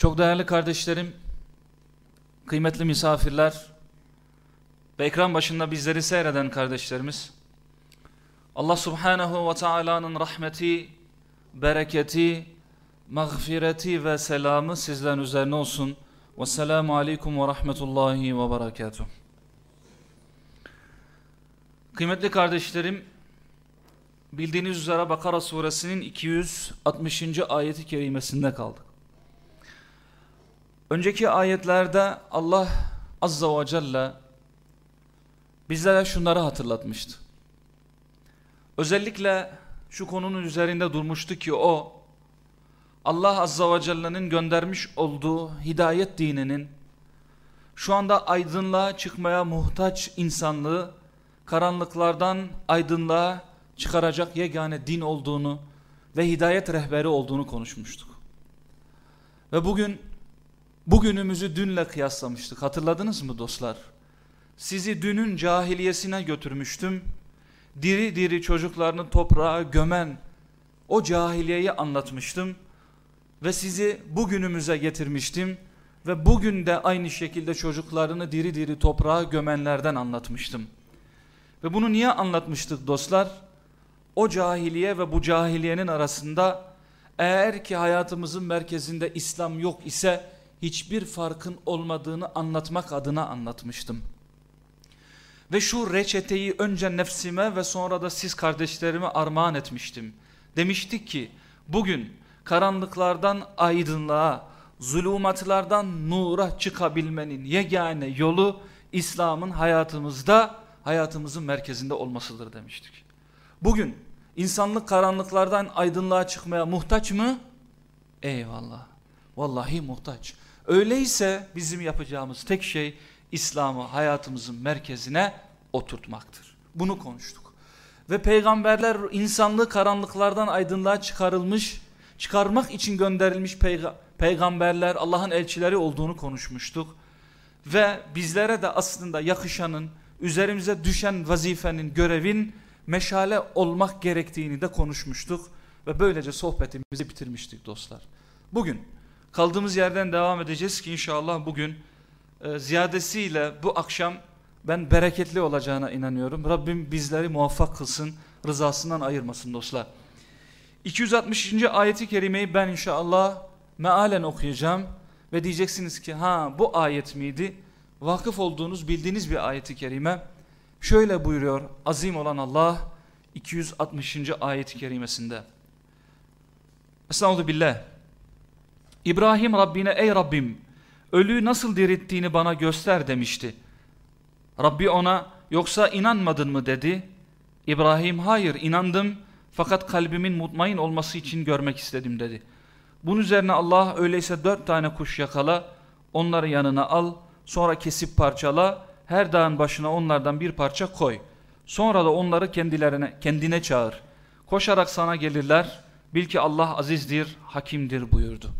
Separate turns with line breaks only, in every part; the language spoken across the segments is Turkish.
Çok değerli kardeşlerim, kıymetli misafirler ve ekran başında bizleri seyreden kardeşlerimiz, Allah subhanahu ve taala'nın rahmeti, bereketi, mağfireti ve selamı sizlerin üzerine olsun. Vesselamu aleyküm ve rahmetullahi ve berekatuhu. Kıymetli kardeşlerim, bildiğiniz üzere Bakara suresinin 260. ayeti kerimesinde kaldık. Önceki ayetlerde Allah azza ve celle bizlere şunları hatırlatmıştı. Özellikle şu konunun üzerinde durmuştu ki o Allah azza ve celle'nin göndermiş olduğu hidayet dininin şu anda aydınlığa çıkmaya muhtaç insanlığı karanlıklardan aydınlığa çıkaracak yegane din olduğunu ve hidayet rehberi olduğunu konuşmuştuk. Ve bugün bugünümüzü dünle kıyaslamıştık. Hatırladınız mı dostlar? Sizi dünün cahiliyesine götürmüştüm. Diri diri çocuklarını toprağa gömen o cahiliyeyi anlatmıştım. Ve sizi bugünümüze getirmiştim. Ve bugün de aynı şekilde çocuklarını diri diri toprağa gömenlerden anlatmıştım. Ve bunu niye anlatmıştık dostlar? O cahiliye ve bu cahiliyenin arasında eğer ki hayatımızın merkezinde İslam yok ise hiçbir farkın olmadığını anlatmak adına anlatmıştım. Ve şu reçeteyi önce nefsime ve sonra da siz kardeşlerime armağan etmiştim. Demiştik ki bugün karanlıklardan aydınlığa, zulümatlardan nura çıkabilmenin yegane yolu İslam'ın hayatımızda, hayatımızın merkezinde olmasıdır demiştik. Bugün insanlık karanlıklardan aydınlığa çıkmaya muhtaç mı? Eyvallah. Vallahi muhtaç. Öyleyse bizim yapacağımız tek şey İslam'ı hayatımızın merkezine oturtmaktır. Bunu konuştuk. Ve peygamberler insanlığı karanlıklardan aydınlığa çıkarılmış, çıkarmak için gönderilmiş peyga peygamberler Allah'ın elçileri olduğunu konuşmuştuk. Ve bizlere de aslında yakışanın, üzerimize düşen vazifenin, görevin meşale olmak gerektiğini de konuşmuştuk. Ve böylece sohbetimizi bitirmiştik dostlar. Bugün kaldığımız yerden devam edeceğiz ki inşallah bugün e, ziyadesiyle bu akşam ben bereketli olacağına inanıyorum. Rabbim bizleri muvaffak kılsın, rızasından ayırmasın dostlar. 260. ayeti kerimeyi ben inşallah mealen okuyacağım ve diyeceksiniz ki ha bu ayet miydi? Vakıf olduğunuz bildiğiniz bir ayeti kerime. Şöyle buyuruyor azim olan Allah 260. ayet-i kerimesinde. Estağfurullah billah. İbrahim Rabbine ey Rabbim ölüyü nasıl dirittiğini bana göster demişti. Rabbi ona yoksa inanmadın mı dedi. İbrahim hayır inandım fakat kalbimin mutmain olması için görmek istedim dedi. Bunun üzerine Allah öyleyse dört tane kuş yakala onları yanına al sonra kesip parçala her dağın başına onlardan bir parça koy. Sonra da onları kendilerine kendine çağır. Koşarak sana gelirler. Bil ki Allah azizdir, hakimdir buyurdu.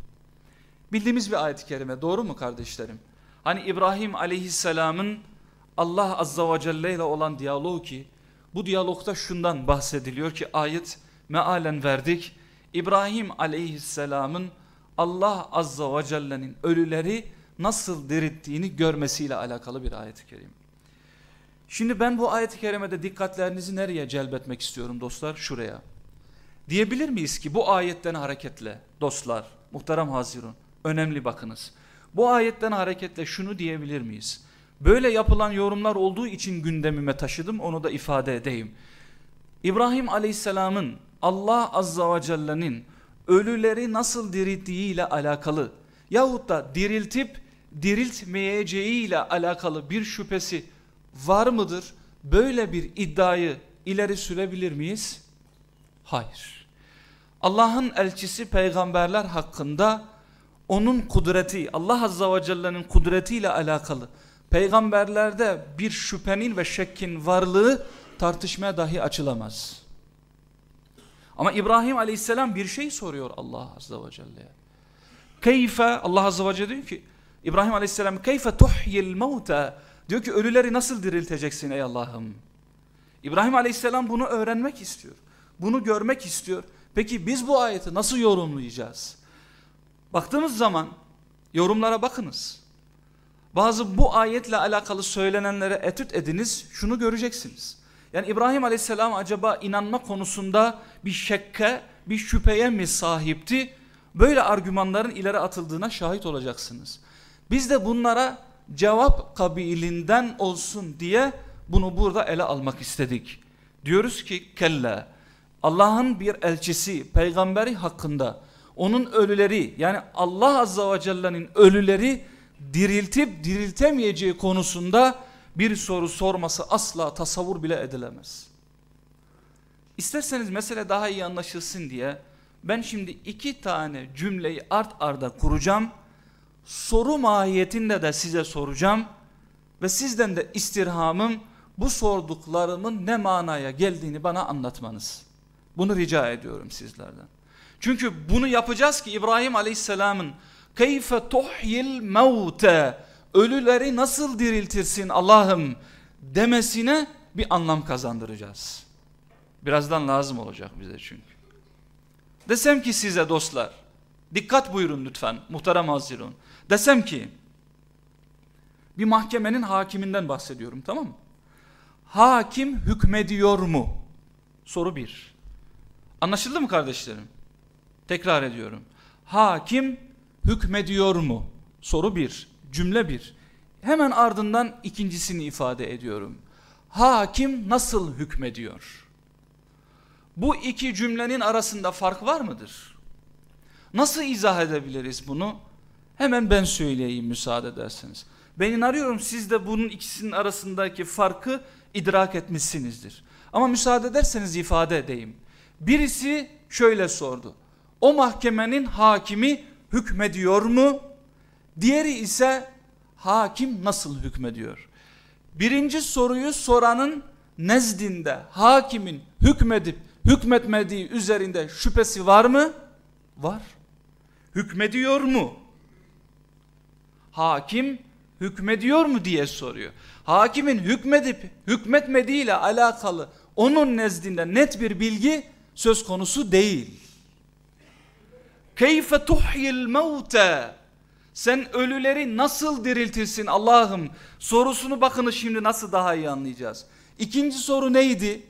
Bildiğimiz bir ayet-i kerime doğru mu kardeşlerim? Hani İbrahim aleyhisselamın Allah azza ve celle ile olan diyaloğu ki bu diyalogda şundan bahsediliyor ki ayet mealen verdik. İbrahim aleyhisselamın Allah azza ve celle'nin ölüleri nasıl dirittiğini görmesiyle alakalı bir ayet-i kerim. Şimdi ben bu ayet-i kerimede dikkatlerinizi nereye celbetmek istiyorum dostlar? Şuraya. Diyebilir miyiz ki bu ayetten hareketle dostlar, muhterem hazirun, önemli bakınız. Bu ayetten hareketle şunu diyebilir miyiz? Böyle yapılan yorumlar olduğu için gündemime taşıdım onu da ifade edeyim. İbrahim aleyhisselamın Allah azza ve celle'nin ölüleri nasıl dirilttiği ile alakalı yahut da diriltip diriltmeyeceği ile alakalı bir şüphesi var mıdır? Böyle bir iddiayı ileri sürebilir miyiz? Hayır. Allah'ın elçisi peygamberler hakkında onun kudreti Allah Azza ve Celle'nin kudretiyle alakalı peygamberlerde bir şüphenin ve şekkin varlığı tartışmaya dahi açılamaz. Ama İbrahim Aleyhisselam bir şey soruyor Allah Azze ve Celle'ye. Keyfe Allah Azze ve Celle diyor ki İbrahim Aleyhisselam keyfe tuhyil mevte diyor ki ölüleri nasıl dirilteceksin ey Allah'ım. İbrahim Aleyhisselam bunu öğrenmek istiyor. Bunu görmek istiyor. Peki biz bu ayeti nasıl yorumlayacağız? Baktığımız zaman yorumlara bakınız. Bazı bu ayetle alakalı söylenenlere etüt ediniz şunu göreceksiniz. Yani İbrahim Aleyhisselam acaba inanma konusunda bir şekke, bir şüpheye mi sahipti? Böyle argümanların ileri atıldığına şahit olacaksınız. Biz de bunlara cevap kabilinden olsun diye bunu burada ele almak istedik. Diyoruz ki kelle Allah'ın bir elçisi peygamberi hakkında onun ölüleri yani Allah azza ve celle'nin ölüleri diriltip diriltemeyeceği konusunda bir soru sorması asla tasavvur bile edilemez. İsterseniz mesele daha iyi anlaşılsın diye ben şimdi iki tane cümleyi art arda kuracağım. Soru mahiyetinde de size soracağım ve sizden de istirhamım bu sorduklarımın ne manaya geldiğini bana anlatmanız. Bunu rica ediyorum sizlerden. Çünkü bunu yapacağız ki İbrahim Aleyhisselam'ın keyfe tuhyil mevte ölüleri nasıl diriltirsin Allah'ım demesine bir anlam kazandıracağız. Birazdan lazım olacak bize çünkü. Desem ki size dostlar dikkat buyurun lütfen muhterem hazirun. Desem ki bir mahkemenin hakiminden bahsediyorum tamam mı? Hakim hükmediyor mu? Soru bir. Anlaşıldı mı kardeşlerim? Tekrar ediyorum. Hakim hükmediyor mu? Soru bir. Cümle bir. Hemen ardından ikincisini ifade ediyorum. Hakim nasıl hükmediyor? Bu iki cümlenin arasında fark var mıdır? Nasıl izah edebiliriz bunu? Hemen ben söyleyeyim müsaade ederseniz. Ben inanıyorum siz de bunun ikisinin arasındaki farkı idrak etmişsinizdir. Ama müsaade ederseniz ifade edeyim. Birisi şöyle sordu. O mahkemenin hakimi hükmediyor mu? Diğeri ise hakim nasıl hükmediyor? Birinci soruyu soranın nezdinde hakimin hükmedip hükmetmediği üzerinde şüphesi var mı? Var. Hükmediyor mu? Hakim hükmediyor mu diye soruyor. Hakimin hükmedip hükmetmediği ile alakalı onun nezdinde net bir bilgi söz konusu değil. Keyfe tuhyil mevte sen ölüleri nasıl diriltirsin Allah'ım sorusunu bakın şimdi nasıl daha iyi anlayacağız. İkinci soru neydi?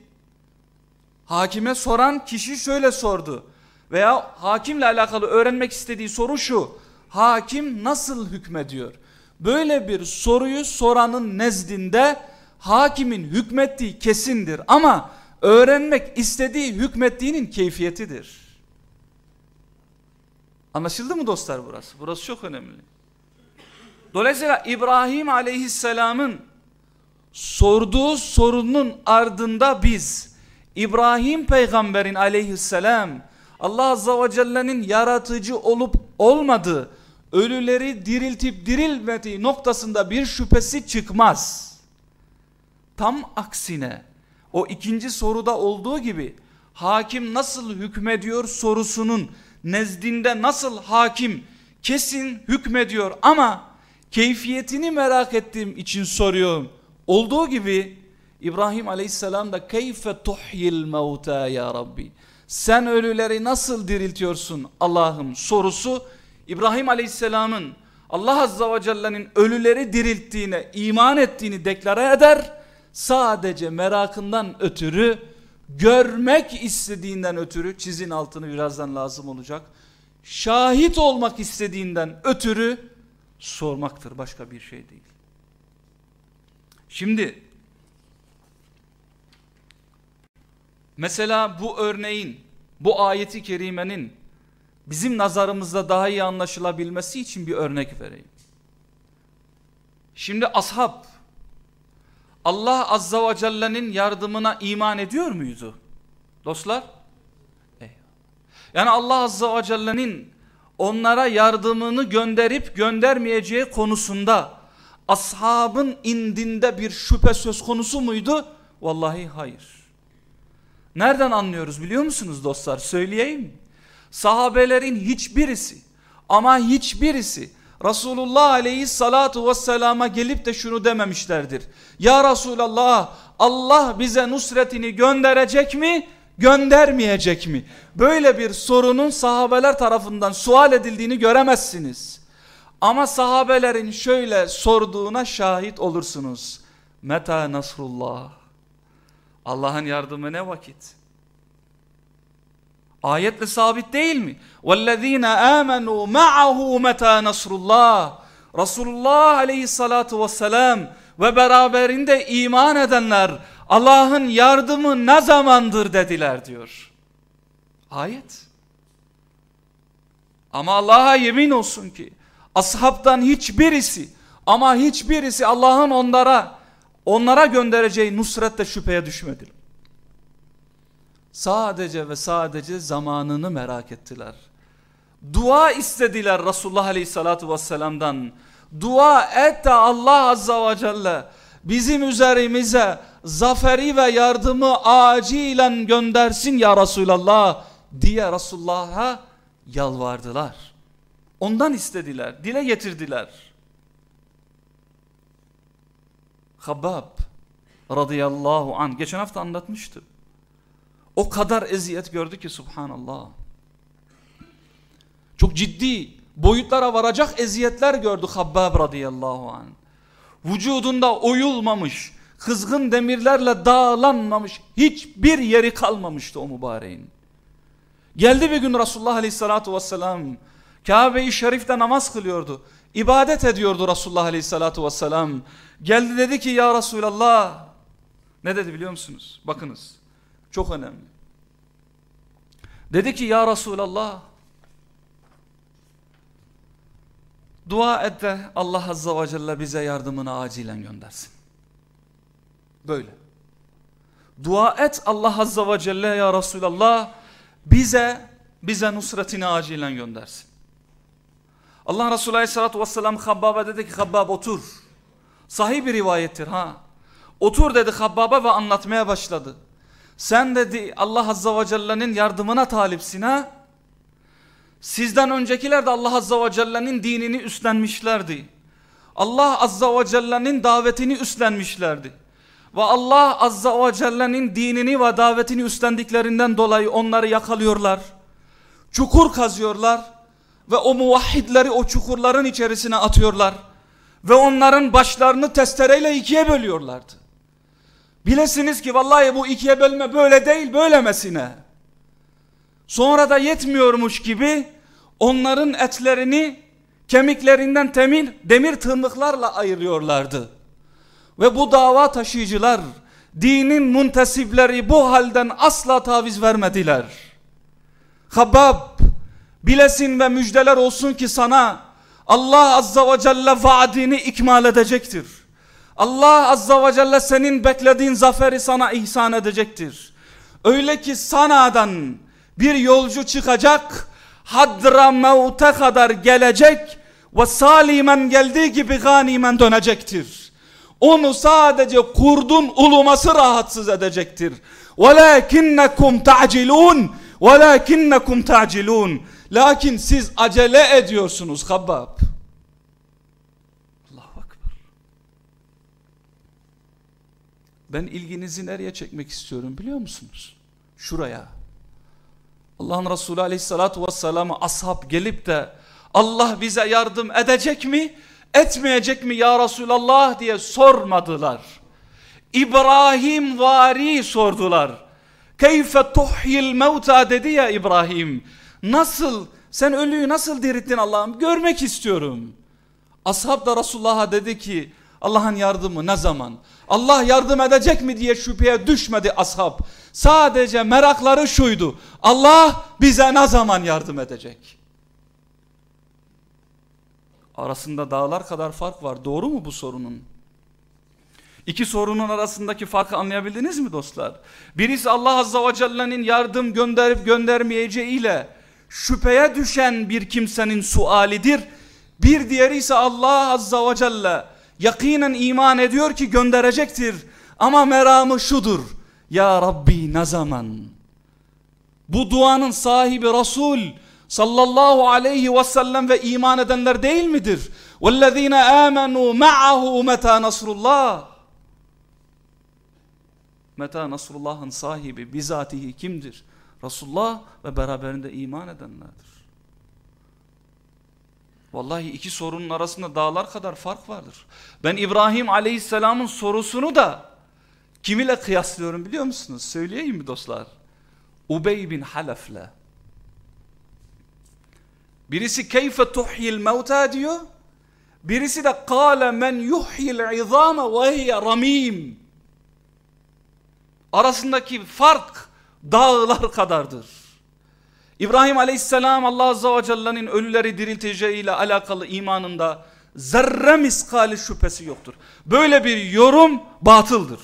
Hakime soran kişi şöyle sordu. Veya hakimle alakalı öğrenmek istediği soru şu. Hakim nasıl hükmediyor? Böyle bir soruyu soranın nezdinde hakimin hükmettiği kesindir. Ama öğrenmek istediği hükmettiğinin keyfiyetidir. Anlaşıldı mı dostlar burası? Burası çok önemli. Dolayısıyla İbrahim aleyhisselamın sorduğu sorunun ardında biz İbrahim peygamberin aleyhisselam Allah azza ve celle'nin yaratıcı olup olmadığı ölüleri diriltip dirilmediği noktasında bir şüphesi çıkmaz. Tam aksine o ikinci soruda olduğu gibi hakim nasıl hükmediyor sorusunun nezdinde nasıl hakim kesin hükmediyor ama keyfiyetini merak ettiğim için soruyorum. Olduğu gibi İbrahim aleyhisselam da keyfe tuhyil mevta ya Rabbi. Sen ölüleri nasıl diriltiyorsun Allah'ım sorusu İbrahim aleyhisselamın Allah azza ve celle'nin ölüleri dirilttiğine iman ettiğini deklare eder. Sadece merakından ötürü görmek istediğinden ötürü çizin altını birazdan lazım olacak. Şahit olmak istediğinden ötürü sormaktır başka bir şey değil. Şimdi mesela bu örneğin bu ayeti kerimenin bizim nazarımızda daha iyi anlaşılabilmesi için bir örnek vereyim. Şimdi ashab Allah Azza ve Celle'nin yardımına iman ediyor muydu? Dostlar? Yani Allah Azza ve Celle'nin onlara yardımını gönderip göndermeyeceği konusunda ashabın indinde bir şüphe söz konusu muydu? Vallahi hayır. Nereden anlıyoruz biliyor musunuz dostlar? Söyleyeyim. Sahabelerin hiçbirisi ama hiçbirisi Resulullah aleyhissalatu vesselama gelip de şunu dememişlerdir. Ya Resulallah Allah bize nusretini gönderecek mi? Göndermeyecek mi? Böyle bir sorunun sahabeler tarafından sual edildiğini göremezsiniz. Ama sahabelerin şöyle sorduğuna şahit olursunuz. Meta nasrullah. Allah'ın yardımı ne vakit? Ayetle sabit değil mi? وَالَّذ۪ينَ آمَنُوا مَعَهُ مَتَى نَصْرُ Resulullah aleyhissalatu vesselam ve beraberinde iman edenler Allah'ın yardımı ne zamandır dediler diyor. Ayet. Ama Allah'a yemin olsun ki ashabtan hiçbirisi ama hiçbirisi Allah'ın onlara onlara göndereceği nusrette şüpheye düşmediler. Sadece ve sadece zamanını merak ettiler. Dua istediler Resulullah Aleyhisselatü Vesselam'dan. Dua et de Allah Azza ve Celle bizim üzerimize zaferi ve yardımı acilen göndersin ya Resulallah diye Resulullah'a yalvardılar. Ondan istediler, dile getirdiler. Habab radıyallahu an geçen hafta anlatmıştım. O kadar eziyet gördü ki subhanallah. Çok ciddi boyutlara varacak eziyetler gördü Habbab radıyallahu anh. Vücudunda oyulmamış, kızgın demirlerle dağlanmamış hiçbir yeri kalmamıştı o mübareğin. Geldi bir gün Resulullah aleyhissalatu vesselam Kabe-i Şerif'te namaz kılıyordu. İbadet ediyordu Resulullah aleyhissalatu vesselam. Geldi dedi ki ya Resulallah ne dedi biliyor musunuz? Bakınız. Çok önemli. Dedi ki ya Resulallah dua et de Allah Azza ve Celle bize yardımını acilen göndersin. Böyle. Dua et Allah Azza ve Celle ya Resulallah bize bize nusretini acilen göndersin. Allah Resulü Aleyhisselatü Vesselam Habbab'a dedi ki Habbab otur. Sahih bir rivayettir ha. Otur dedi Habbab'a ve anlatmaya başladı. Sen dedi Allah Azza ve Celle'nin yardımına talipsin ha. Sizden öncekiler de Allah Azza ve Celle'nin dinini üstlenmişlerdi. Allah Azza ve Celle'nin davetini üstlenmişlerdi. Ve Allah Azza ve Celle'nin dinini ve davetini üstlendiklerinden dolayı onları yakalıyorlar. Çukur kazıyorlar. Ve o muvahhidleri o çukurların içerisine atıyorlar. Ve onların başlarını testereyle ikiye bölüyorlardı. Bilesiniz ki vallahi bu ikiye bölme böyle değil böylemesine. Sonra da yetmiyormuş gibi onların etlerini kemiklerinden temir, demir tırnıklarla ayırıyorlardı. Ve bu dava taşıyıcılar dinin muntesipleri bu halden asla taviz vermediler. Habab bilesin ve müjdeler olsun ki sana Allah azza ve celle vaadini ikmal edecektir. Allah azza ve celle senin beklediğin zaferi sana ihsan edecektir. Öyle ki Sana'dan bir yolcu çıkacak, Hadra Mevt'e kadar gelecek ve salimen geldiği gibi ganimen dönecektir. Onu sadece kurdun uluması rahatsız edecektir. وَلَاكِنَّكُمْ تَعْجِلُونَ وَلَاكِنَّكُمْ تَعْجِلُونَ Lakin siz acele ediyorsunuz Habbab. Ben ilginizi nereye çekmek istiyorum biliyor musunuz? Şuraya. Allah'ın Resulü aleyhissalatu vesselam'a ashab gelip de Allah bize yardım edecek mi? Etmeyecek mi ya Resulallah diye sormadılar. İbrahim vari sordular. Keyfe tuhyil mevta dedi ya İbrahim. Nasıl sen ölüyü nasıl dirittin Allah'ım görmek istiyorum. Ashab da Resulullah'a dedi ki Allah'ın yardımı ne zaman? Allah yardım edecek mi diye şüpheye düşmedi ashab. Sadece merakları şuydu. Allah bize ne zaman yardım edecek? Arasında dağlar kadar fark var. Doğru mu bu sorunun? İki sorunun arasındaki farkı anlayabildiniz mi dostlar? Birisi Allah Azza ve Celle'nin yardım gönderip göndermeyeceğiyle şüpheye düşen bir kimsenin sualidir. Bir diğeri ise Allah azza ve celle yakinen iman ediyor ki gönderecektir. Ama meramı şudur. Ya Rabbi ne zaman? Bu duanın sahibi Resul sallallahu aleyhi ve sellem ve iman edenler değil midir? وَالَّذ۪ينَ آمَنُوا مَعَهُ مَتَى نَصْرُ اللّٰهِ Meta Nasrullah'ın sahibi bizatihi kimdir? Resulullah ve beraberinde iman edenlerdir. Vallahi iki sorunun arasında dağlar kadar fark vardır. Ben İbrahim Aleyhisselam'ın sorusunu da kim ile kıyaslıyorum biliyor musunuz? Söyleyeyim mi dostlar? Ubey bin Halef'le. Birisi keyfe tuhyil mevta diyor. Birisi de kâle men yuhyil izâme ve hiye ramîm. Arasındaki fark dağlar kadardır. İbrahim aleyhisselam Allah azze ve celle'nin ölüleri dirilteceği ile alakalı imanında zerre miskali şüphesi yoktur. Böyle bir yorum batıldır.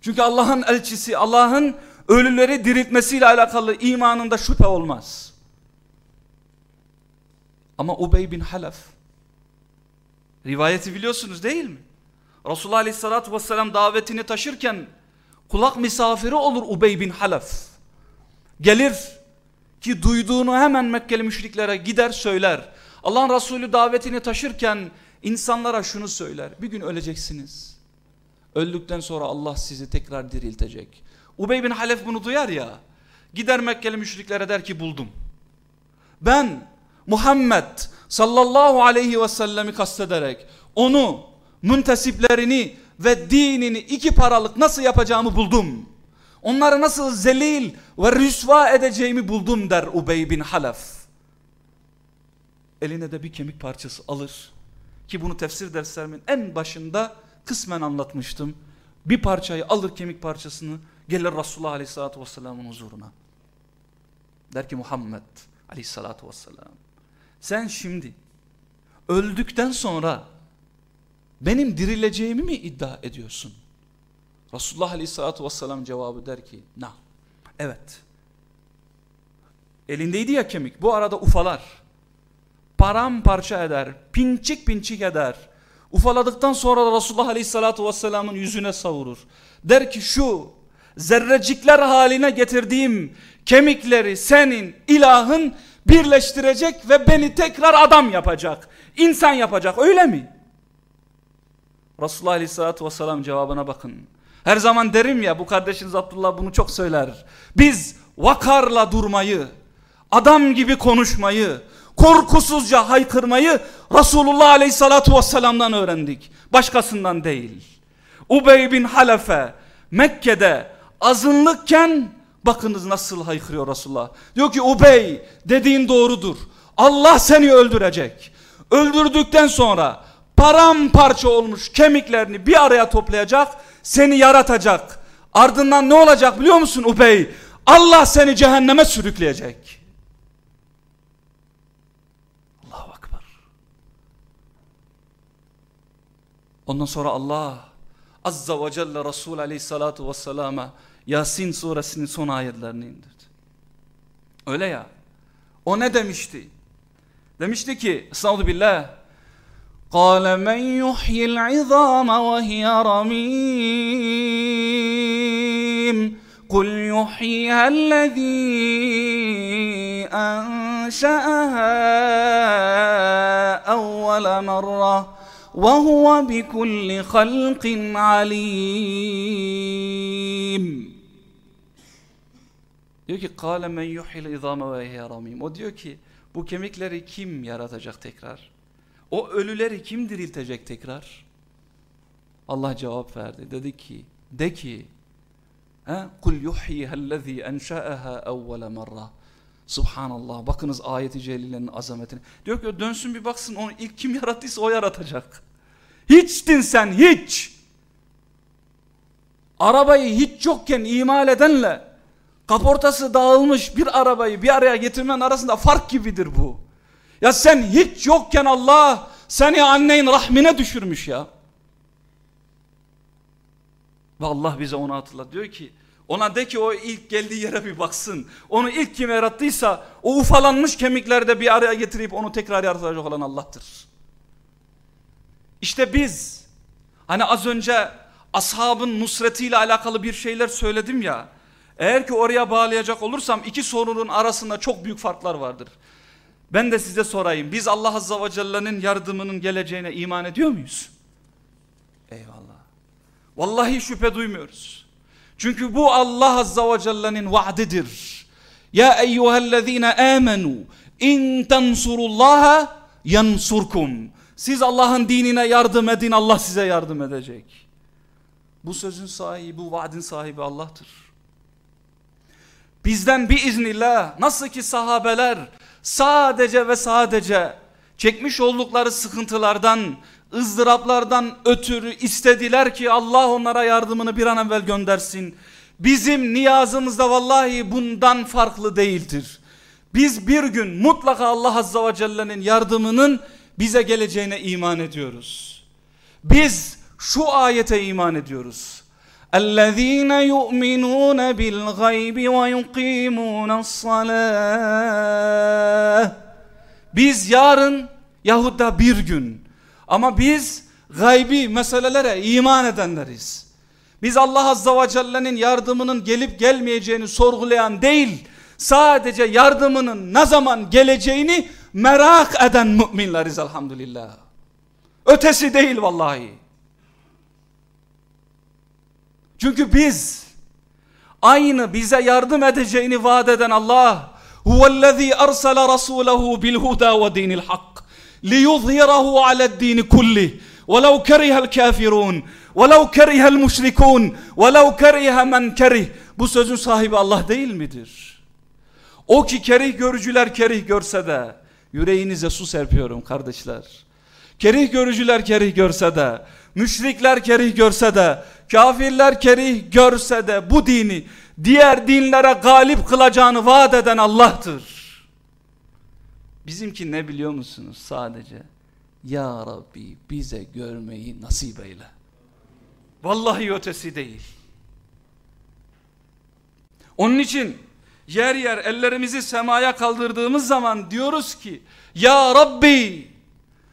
Çünkü Allah'ın elçisi Allah'ın ölüleri diriltmesiyle alakalı imanında şüphe olmaz. Ama Ubey bin Halef rivayeti biliyorsunuz değil mi? Resulullah Aleyhisselatü Vesselam davetini taşırken kulak misafiri olur Ubey bin Halef. Gelir ki duyduğunu hemen Mekkeli müşriklere gider söyler. Allah'ın Resulü davetini taşırken insanlara şunu söyler. Bir gün öleceksiniz. Öldükten sonra Allah sizi tekrar diriltecek. Ubey bin Halef bunu duyar ya. Gider Mekkeli müşriklere der ki buldum. Ben Muhammed sallallahu aleyhi ve sellemi kastederek onu, müntesiplerini ve dinini iki paralık nasıl yapacağımı buldum. Onları nasıl zelil ve rüsva edeceğimi buldum der Ubey bin Halef. Eline de bir kemik parçası alır. Ki bunu tefsir derslerimin en başında kısmen anlatmıştım. Bir parçayı alır kemik parçasını gelir Resulullah Aleyhisselatü Vesselam'ın huzuruna. Der ki Muhammed Aleyhisselatü Vesselam sen şimdi öldükten sonra benim dirileceğimi mi iddia ediyorsun? Resulullah Aleyhisselatü Vesselam cevabı der ki na. Evet. Elindeydi ya kemik. Bu arada ufalar. Paramparça eder pinçik pinçik eder. Ufaladıktan sonra da Resulullah Aleyhisselatü Vesselam'ın yüzüne savurur. Der ki şu zerrecikler haline getirdiğim kemikleri senin ilahın birleştirecek ve beni tekrar adam yapacak insan yapacak. Öyle mi? Resulullah Aleyhisselatü Vesselam cevabına bakın her zaman derim ya bu kardeşiniz Abdullah bunu çok söyler. Biz vakarla durmayı, adam gibi konuşmayı, korkusuzca haykırmayı Resulullah Aleyhisselatü Vesselam'dan öğrendik. Başkasından değil. Ubey bin Halefe Mekke'de azınlıkken bakınız nasıl haykırıyor Resulullah. Diyor ki Ubey dediğin doğrudur. Allah seni öldürecek. Öldürdükten sonra paramparça olmuş kemiklerini bir araya toplayacak seni yaratacak. Ardından ne olacak biliyor musun Ubey? Allah seni cehenneme sürükleyecek. Allahu Akbar. Ondan sonra Allah Azza ve Celle Resul Aleyhissalatu Vesselam'a Yasin suresinin son ayetlerini indirdi. Öyle ya. O ne demişti? Demişti ki Estağfurullah billah قال من يحيي العظام وهي رميم قل يحييها الذي أنشأها أول مرة وهو بكل خلق عليم. Diyor ki قال من يحيي العظام وهي رميم o diyor ki bu kemikleri kim yaratacak tekrar? O ölüleri kim diriltecek tekrar? Allah cevap verdi. Dedi ki, de ki, kul yuhyihellezî enşa'aha evvele merra. Subhanallah. Bakınız ayeti celilenin azametine. Diyor ki dönsün bir baksın onu ilk kim yarattıysa o yaratacak. Hiçtin sen hiç. Arabayı hiç yokken imal edenle kaportası dağılmış bir arabayı bir araya getirmen arasında fark gibidir bu. Ya sen hiç yokken Allah seni annenin rahmine düşürmüş ya. Ve Allah bize onu hatırlat. Diyor ki Ona de ki o ilk geldiği yere bir baksın. Onu ilk kim yarattıysa o ufalanmış kemiklerde bir araya getirip onu tekrar yaratacak olan Allah'tır. İşte biz hani az önce ashabın nusretiyle alakalı bir şeyler söyledim ya. Eğer ki oraya bağlayacak olursam iki sorunun arasında çok büyük farklar vardır. Ben de size sorayım. Biz Allah Azza ve Celle'nin yardımının geleceğine iman ediyor muyuz? Eyvallah. Vallahi şüphe duymuyoruz. Çünkü bu Allah Azza ve Celle'nin vaadidir. Ya eyyühellezine amenu in tensurullaha yansurkum. Siz Allah'ın dinine yardım edin Allah size yardım edecek. Bu sözün sahibi, bu vaadin sahibi Allah'tır. Bizden bir iznillah nasıl ki sahabeler sadece ve sadece çekmiş oldukları sıkıntılardan, ızdıraplardan ötürü istediler ki Allah onlara yardımını bir an evvel göndersin. Bizim niyazımız da vallahi bundan farklı değildir. Biz bir gün mutlaka Allah Azza ve Celle'nin yardımının bize geleceğine iman ediyoruz. Biz şu ayete iman ediyoruz. الذين يؤمنون بالغayb ve yuqimunassalah Biz yarın yahut da bir gün ama biz gaybi meselelere iman edenleriz. Biz Allah Azza ve Celle'nin yardımının gelip gelmeyeceğini sorgulayan değil, sadece yardımının ne zaman geleceğini merak eden müminleriz elhamdülillah. Ötesi değil vallahi. Çünkü biz aynı bize yardım edeceğini vaat eden Allah huvellezî arsale rasûlehu bil huda ve dinil hak liyuzhirahu ale'd-din kulli ولو كره الكافرون ولو كره المشركون ولو كره men kerih bu sözün sahibi Allah değil midir? O ki kerih görücüler kerih görse de yüreğinize su serpiyorum kardeşler. Kerih görücüler kerih görse de müşrikler kerih görse de kafirler kerih görse de bu dini diğer dinlere galip kılacağını vaat eden Allah'tır. Bizimki ne biliyor musunuz sadece? Ya Rabbi bize görmeyi nasip eyle. Vallahi ötesi değil. Onun için yer yer ellerimizi semaya kaldırdığımız zaman diyoruz ki Ya Rabbi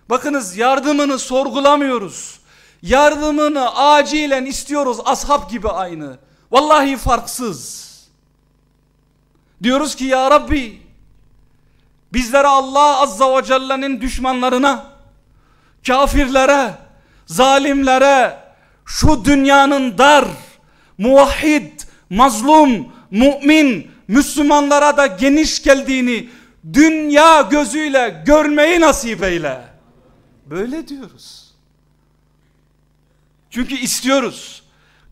bakınız yardımını sorgulamıyoruz. Yardımını acilen istiyoruz ashab gibi aynı. Vallahi farksız. Diyoruz ki ya Rabbi bizlere Allah Azza ve Celle'nin düşmanlarına, kafirlere, zalimlere, şu dünyanın dar, muvahhid, mazlum, mümin, Müslümanlara da geniş geldiğini dünya gözüyle görmeyi nasip eyle. Böyle diyoruz. Çünkü istiyoruz.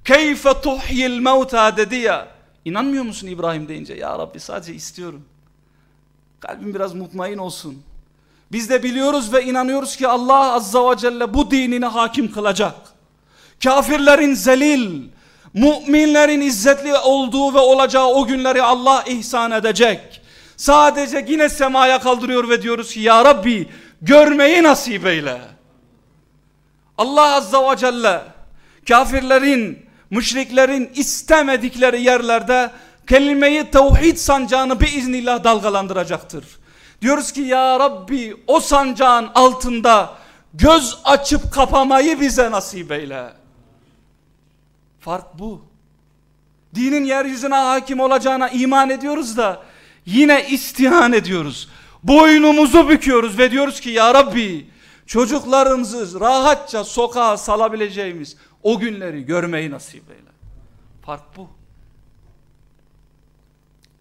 Keyfe tuhyil mevta dedi ya. İnanmıyor musun İbrahim deyince? Ya Rabbi sadece istiyorum. Kalbim biraz mutmain olsun. Biz de biliyoruz ve inanıyoruz ki Allah Azza ve Celle bu dinini hakim kılacak. Kafirlerin zelil, müminlerin izzetli olduğu ve olacağı o günleri Allah ihsan edecek. Sadece yine semaya kaldırıyor ve diyoruz ki Ya Rabbi görmeyi nasip eyle. Allah Azza ve Celle kafirlerin, müşriklerin istemedikleri yerlerde kelimeyi tevhid sancağını biiznillah dalgalandıracaktır. Diyoruz ki ya Rabbi o sancağın altında göz açıp kapamayı bize nasip eyle. Fark bu. Dinin yeryüzüne hakim olacağına iman ediyoruz da yine istihan ediyoruz. Boynumuzu büküyoruz ve diyoruz ki ya Rabbi çocuklarımızı rahatça sokağa salabileceğimiz o günleri görmeyi nasip eyle. Fark bu.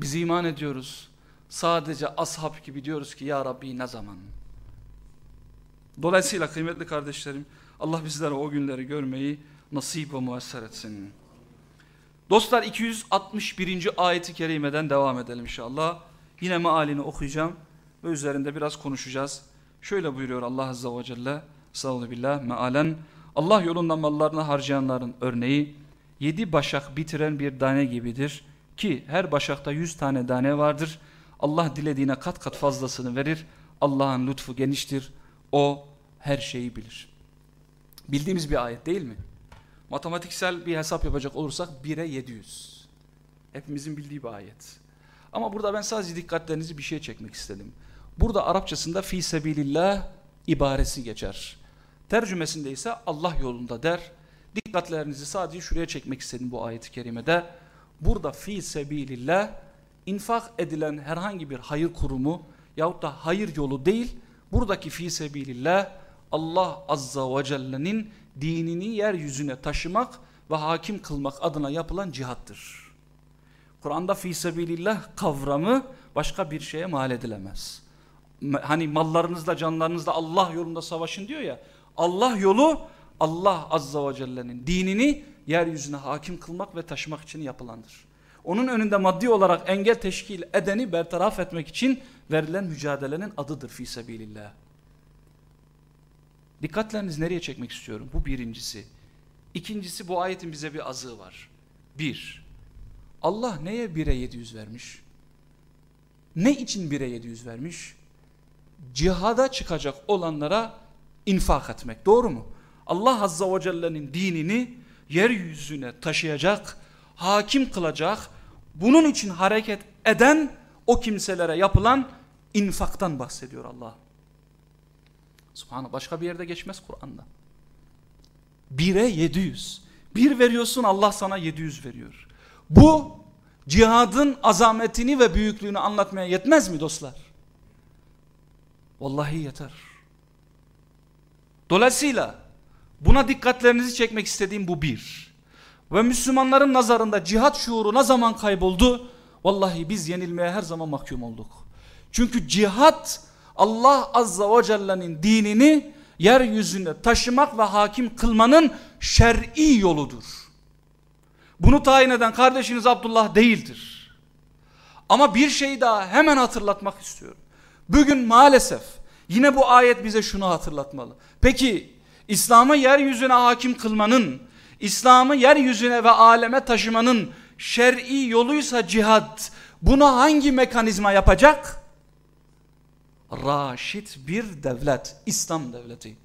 Biz iman ediyoruz. Sadece ashab gibi diyoruz ki ya Rabbi ne zaman? Dolayısıyla kıymetli kardeşlerim Allah bizlere o günleri görmeyi nasip ve müesser etsin. Dostlar 261. ayeti kerimeden devam edelim inşallah. Yine mealini okuyacağım ve üzerinde biraz konuşacağız. Şöyle buyuruyor Allah Azze ve Celle. Sallallahu billah mealen. Allah yolunda mallarını harcayanların örneği yedi başak bitiren bir tane gibidir. Ki her başakta yüz tane tane vardır. Allah dilediğine kat kat fazlasını verir. Allah'ın lütfu geniştir. O her şeyi bilir. Bildiğimiz bir ayet değil mi? Matematiksel bir hesap yapacak olursak 1'e 700. Hepimizin bildiği bir ayet. Ama burada ben sadece dikkatlerinizi bir şeye çekmek istedim. Burada Arapçasında fi sebilillah ibaresi geçer. Tercümesinde ise Allah yolunda der. Dikkatlerinizi sadece şuraya çekmek istedim bu ayeti kerimede. Burada fi sebilillah infak edilen herhangi bir hayır kurumu yahut da hayır yolu değil. Buradaki fi sebilillah Allah azza ve celle'nin dinini yeryüzüne taşımak ve hakim kılmak adına yapılan cihattır. Kur'an'da fi sebilillah kavramı başka bir şeye mal edilemez. Hani mallarınızla canlarınızla Allah yolunda savaşın diyor ya. Allah yolu Allah azza ve celle'nin dinini yeryüzüne hakim kılmak ve taşımak için yapılandır. Onun önünde maddi olarak engel teşkil edeni bertaraf etmek için verilen mücadelenin adıdır fi sebilillah. Dikkatlerinizi nereye çekmek istiyorum? Bu birincisi. İkincisi bu ayetin bize bir azığı var. Bir, Allah neye 1'e 700 vermiş? Ne için 1'e 700 vermiş? Cihada çıkacak olanlara infak etmek. Doğru mu? Allah Azza ve Celle'nin dinini yeryüzüne taşıyacak, hakim kılacak, bunun için hareket eden o kimselere yapılan infaktan bahsediyor Allah. Subhanallah başka bir yerde geçmez Kur'an'da. Bire 700. Bir veriyorsun Allah sana 700 veriyor. Bu cihadın azametini ve büyüklüğünü anlatmaya yetmez mi dostlar? Vallahi yeter. Dolayısıyla buna dikkatlerinizi çekmek istediğim bu bir. Ve Müslümanların nazarında cihat şuuru ne zaman kayboldu? Vallahi biz yenilmeye her zaman mahkum olduk. Çünkü cihat Allah Azza ve Celle'nin dinini yeryüzüne taşımak ve hakim kılmanın şer'i yoludur. Bunu tayin eden kardeşiniz Abdullah değildir. Ama bir şey daha hemen hatırlatmak istiyorum. Bugün maalesef yine bu ayet bize şunu hatırlatmalı. Peki İslam'ı yeryüzüne hakim kılmanın, İslam'ı yeryüzüne ve aleme taşımanın şer'i yoluysa cihad, bunu hangi mekanizma yapacak? Raşit bir devlet, İslam devleti.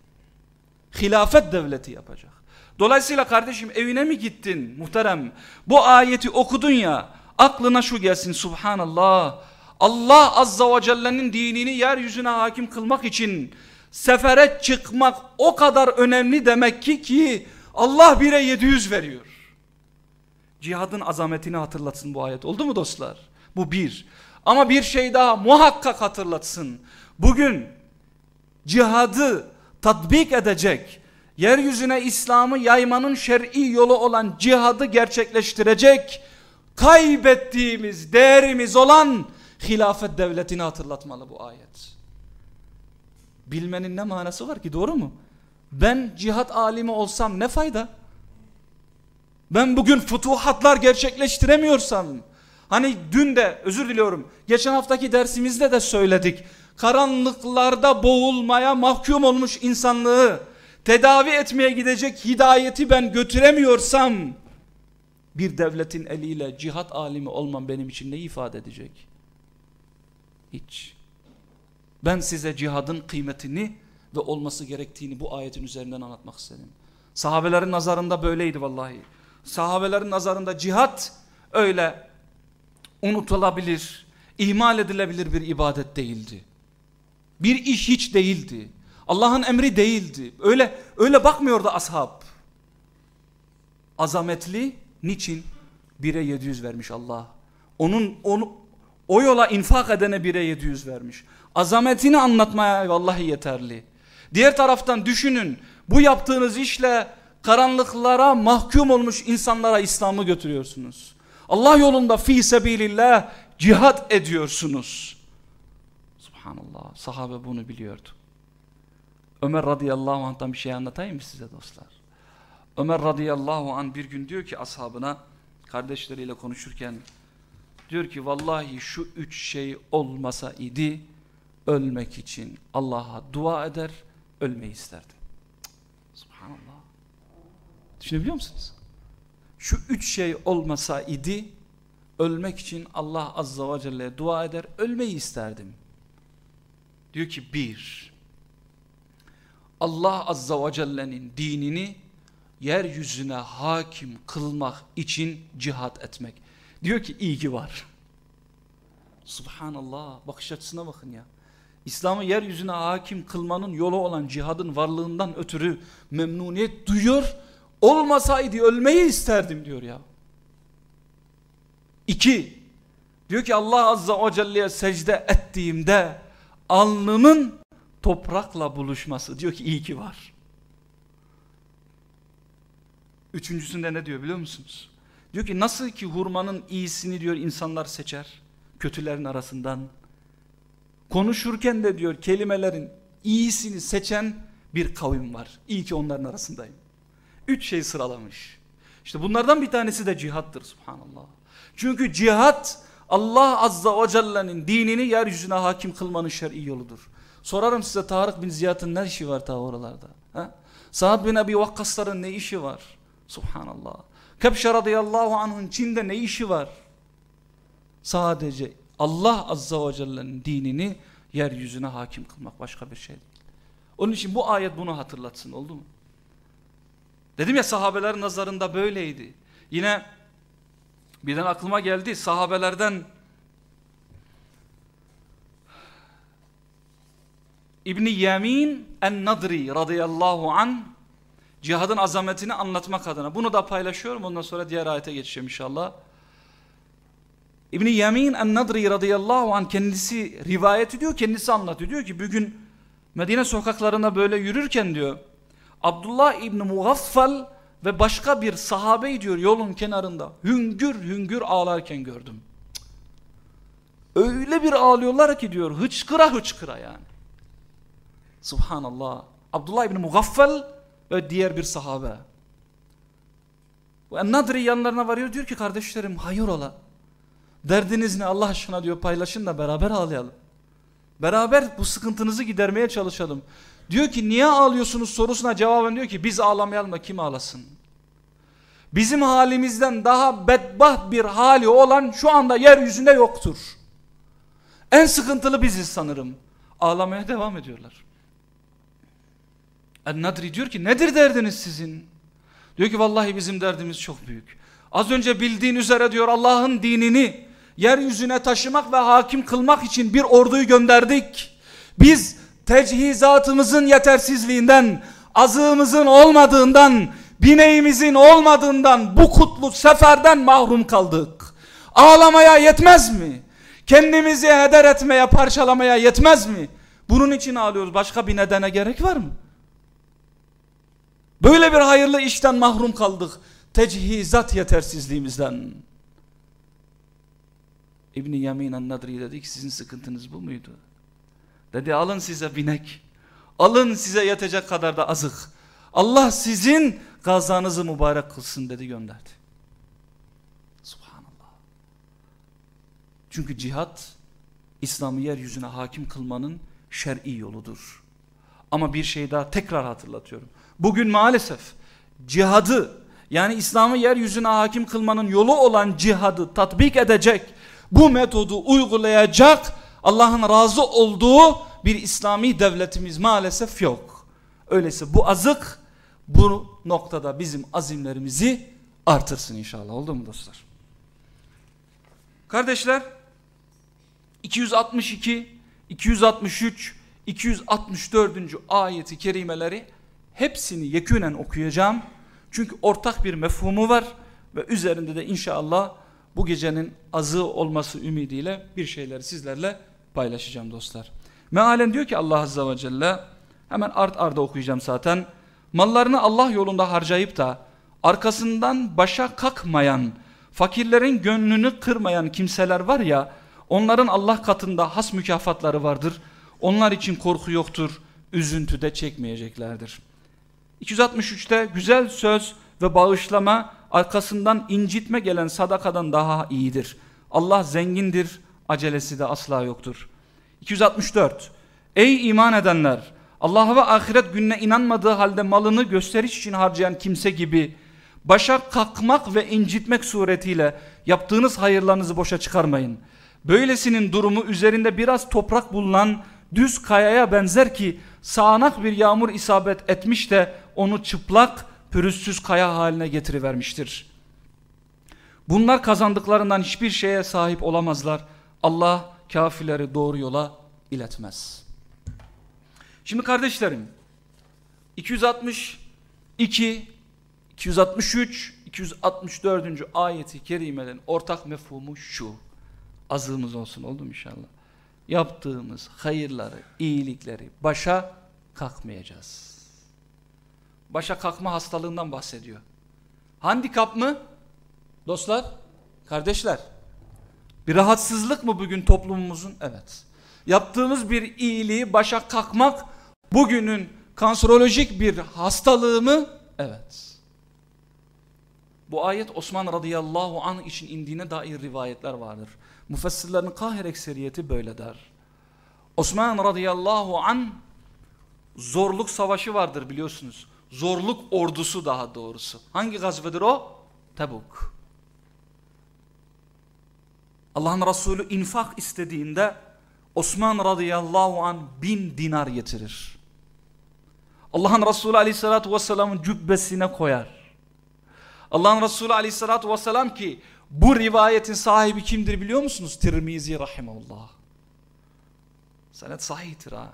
Hilafet devleti yapacak. Dolayısıyla kardeşim evine mi gittin muhterem? Bu ayeti okudun ya aklına şu gelsin subhanallah. Allah azza ve celle'nin dinini yeryüzüne hakim kılmak için sefere çıkmak o kadar önemli demek ki ki Allah bire 700 veriyor. Cihadın azametini hatırlatsın bu ayet oldu mu dostlar? Bu bir. Ama bir şey daha muhakkak hatırlatsın. Bugün cihadı tatbik edecek, yeryüzüne İslam'ı yaymanın şer'i yolu olan cihadı gerçekleştirecek, kaybettiğimiz değerimiz olan hilafet devletini hatırlatmalı bu ayet. Bilmenin ne manası var ki doğru mu? Ben cihat alimi olsam ne fayda? Ben bugün futuhatlar gerçekleştiremiyorsam, hani dün de özür diliyorum, geçen haftaki dersimizde de söyledik, karanlıklarda boğulmaya mahkum olmuş insanlığı, tedavi etmeye gidecek hidayeti ben götüremiyorsam, bir devletin eliyle cihat alimi olmam benim için ne ifade edecek? Hiç. Ben size cihadın kıymetini ve olması gerektiğini bu ayetin üzerinden anlatmak istedim. Sahabelerin nazarında böyleydi vallahi. Sahabelerin nazarında cihat öyle unutulabilir, ihmal edilebilir bir ibadet değildi. Bir iş hiç değildi. Allah'ın emri değildi. Öyle öyle bakmıyordu ashab. Azametli niçin? Bire 700 vermiş Allah. Onun onu o yola infak edene bire 700 vermiş. Azametini anlatmaya vallahi yeterli. Diğer taraftan düşünün bu yaptığınız işle karanlıklara mahkum olmuş insanlara İslam'ı götürüyorsunuz. Allah yolunda fi sebilillah cihat ediyorsunuz. Subhanallah sahabe bunu biliyordu. Ömer radıyallahu anh'tan bir şey anlatayım mı size dostlar? Ömer radıyallahu anh bir gün diyor ki ashabına kardeşleriyle konuşurken diyor ki vallahi şu üç şey olmasa idi ölmek için Allah'a dua eder ölmeyi isterdim. Subhanallah. Düşünebiliyor musunuz? Şu üç şey olmasa idi ölmek için Allah azza ve celle'ye dua eder ölmeyi isterdim. Diyor ki bir Allah azza ve celle'nin dinini yeryüzüne hakim kılmak için cihat etmek. Diyor ki iyi ki var. Subhanallah bakış açısına bakın ya. İslam'ı yeryüzüne hakim kılmanın yolu olan cihadın varlığından ötürü memnuniyet duyuyor. Olmasaydı ölmeyi isterdim diyor ya. İki, diyor ki Allah Azza ve Celle'ye secde ettiğimde alnımın toprakla buluşması diyor ki iyi ki var. Üçüncüsünde ne diyor biliyor musunuz? Diyor ki nasıl ki hurmanın iyisini diyor insanlar seçer kötülerin arasından. Konuşurken de diyor kelimelerin iyisini seçen bir kavim var. İyi ki onların arasındayım. Üç şey sıralamış. İşte bunlardan bir tanesi de cihattır subhanallah. Çünkü cihat Allah azza ve celle'nin dinini yeryüzüne hakim kılmanın şer'i yoludur. Sorarım size Tarık bin Ziyad'ın ne işi var ta oralarda? Ha? Sa'd bin Abi Vakkasların ne işi var? Subhanallah. Kebşe radıyallahu anh'ın Çin'de ne işi var? Sadece Allah azza ve celle'nin dinini yeryüzüne hakim kılmak başka bir şey değil. Onun için bu ayet bunu hatırlatsın oldu mu? Dedim ya sahabelerin nazarında böyleydi. Yine birden aklıma geldi sahabelerden İbni Yemin en-Nadri radıyallahu an cihadın azametini anlatmak adına. Bunu da paylaşıyorum ondan sonra diğer ayete geçeceğim inşallah. İbni Yemin en-Nadri radıyallahu an kendisi rivayet ediyor, kendisi anlatıyor. Diyor ki bugün Medine sokaklarında böyle yürürken diyor Abdullah İbni Mugaffal ve başka bir sahabeyi diyor yolun kenarında hüngür hüngür ağlarken gördüm. Öyle bir ağlıyorlar ki diyor hıçkıra hıçkıra yani. Subhanallah. Abdullah İbni Mugaffal ve diğer bir sahabe. Ve Nadri yanlarına varıyor diyor ki kardeşlerim hayrola. Derdiniz ne Allah aşkına diyor paylaşın da beraber ağlayalım. Beraber bu sıkıntınızı gidermeye çalışalım. Diyor ki niye ağlıyorsunuz sorusuna cevaben diyor ki biz ağlamayalım da kim ağlasın? Bizim halimizden daha bedbaht bir hali olan şu anda yeryüzünde yoktur. En sıkıntılı biziz sanırım. Ağlamaya devam ediyorlar. El-Nadri diyor ki nedir derdiniz sizin? Diyor ki vallahi bizim derdimiz çok büyük. Az önce bildiğin üzere diyor Allah'ın dinini yeryüzüne taşımak ve hakim kılmak için bir orduyu gönderdik. Biz tecihizatımızın yetersizliğinden, azığımızın olmadığından, bineğimizin olmadığından bu kutlu seferden mahrum kaldık. Ağlamaya yetmez mi? Kendimizi heder etmeye, parçalamaya yetmez mi? Bunun için ağlıyoruz. Başka bir nedene gerek var mı? Böyle bir hayırlı işten mahrum kaldık. Tecihizat yetersizliğimizden. İbni Yamin an-Nadri dedi ki sizin sıkıntınız bu muydu? Dedi alın size binek. Alın size yetecek kadar da azık. Allah sizin gazanızı mübarek kılsın dedi gönderdi. Subhanallah. Çünkü cihat İslam'ı yeryüzüne hakim kılmanın şer'i yoludur. Ama bir şey daha tekrar hatırlatıyorum. Bugün maalesef cihadı yani İslam'ı yeryüzüne hakim kılmanın yolu olan cihadı tatbik edecek, bu metodu uygulayacak Allah'ın razı olduğu bir İslami devletimiz maalesef yok. Öyleyse bu azık bu noktada bizim azimlerimizi artırsın inşallah. Oldu mu dostlar? Kardeşler 262, 263, 264. ayeti kerimeleri hepsini yekünen okuyacağım. Çünkü ortak bir mefhumu var ve üzerinde de inşallah bu gecenin azı olması ümidiyle bir şeyleri sizlerle paylaşacağım dostlar. Mealen diyor ki Allah Azze ve Celle hemen art arda okuyacağım zaten. Mallarını Allah yolunda harcayıp da arkasından başa kalkmayan, fakirlerin gönlünü kırmayan kimseler var ya onların Allah katında has mükafatları vardır. Onlar için korku yoktur, üzüntü de çekmeyeceklerdir. 263'te güzel söz ve bağışlama arkasından incitme gelen sadakadan daha iyidir. Allah zengindir, acelesi de asla yoktur. 264. Ey iman edenler! Allah'a ve ahiret gününe inanmadığı halde malını gösteriş için harcayan kimse gibi başa kalkmak ve incitmek suretiyle yaptığınız hayırlarınızı boşa çıkarmayın. Böylesinin durumu üzerinde biraz toprak bulunan düz kayaya benzer ki sağanak bir yağmur isabet etmiş de onu çıplak pürüzsüz kaya haline getirivermiştir. Bunlar kazandıklarından hiçbir şeye sahip olamazlar. Allah kafirleri doğru yola iletmez. Şimdi kardeşlerim 262 263 264. ayeti kerimelerin ortak mefhumu şu. Azığımız olsun oldu mu inşallah? Yaptığımız hayırları, iyilikleri başa kalkmayacağız. Başa kalkma hastalığından bahsediyor. Handikap mı? Dostlar, kardeşler. Bir rahatsızlık mı bugün toplumumuzun? Evet. Yaptığımız bir iyiliği başa kalkmak bugünün kanserolojik bir hastalığı mı? Evet. Bu ayet Osman radıyallahu anh için indiğine dair rivayetler vardır. Müfessirlerin kahir ekseriyeti böyle der. Osman radıyallahu anh zorluk savaşı vardır biliyorsunuz. Zorluk ordusu daha doğrusu. Hangi gazvedir o? Tebuk. Allah'ın Resulü infak istediğinde Osman radıyallahu an bin dinar getirir. Allah'ın Resulü aleyhissalatü vesselamın cübbesine koyar. Allah'ın Resulü aleyhissalatü vesselam ki bu rivayetin sahibi kimdir biliyor musunuz? Tirmizi rahimahullah. Senet sahihtir ha.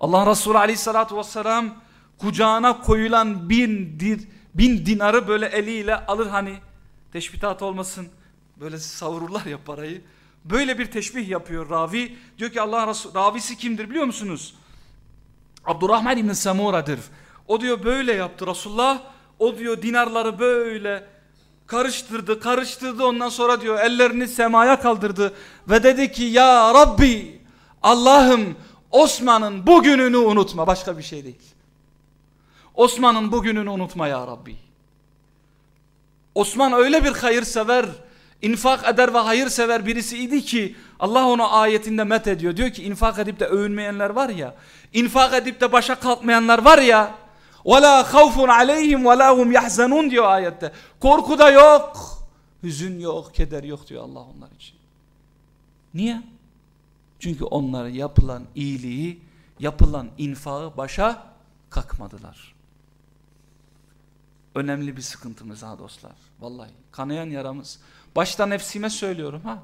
Allah'ın Resulü aleyhissalatü vesselam kucağına koyulan bin, dir, bin dinarı böyle eliyle alır hani teşbihat olmasın böyle savururlar ya parayı. Böyle bir teşbih yapıyor ravi. Diyor ki Allah Resulü ravisi kimdir biliyor musunuz? Abdurrahman İbni Samura'dır. O diyor böyle yaptı Resulullah. O diyor dinarları böyle karıştırdı karıştırdı ondan sonra diyor ellerini semaya kaldırdı ve dedi ki ya Rabbi Allah'ım Osman'ın bugününü unutma başka bir şey değil. Osman'ın bugününü unutma ya Rabbi. Osman öyle bir hayırsever, infak eder ve hayırsever birisiydi ki Allah onu ayetinde met ediyor. Diyor ki infak edip de övünmeyenler var ya, infak edip de başa kalkmayanlar var ya, وَلَا خَوْفٌ عَلَيْهِمْ وَلَا هُمْ يَحْزَنُونَ diyor ayette. Korku da yok, hüzün yok, keder yok diyor Allah onlar için. Niye? Çünkü onlar yapılan iyiliği, yapılan infağı başa kalkmadılar. Önemli bir sıkıntımız ha dostlar. Vallahi kanayan yaramız. Başta nefsime söylüyorum ha.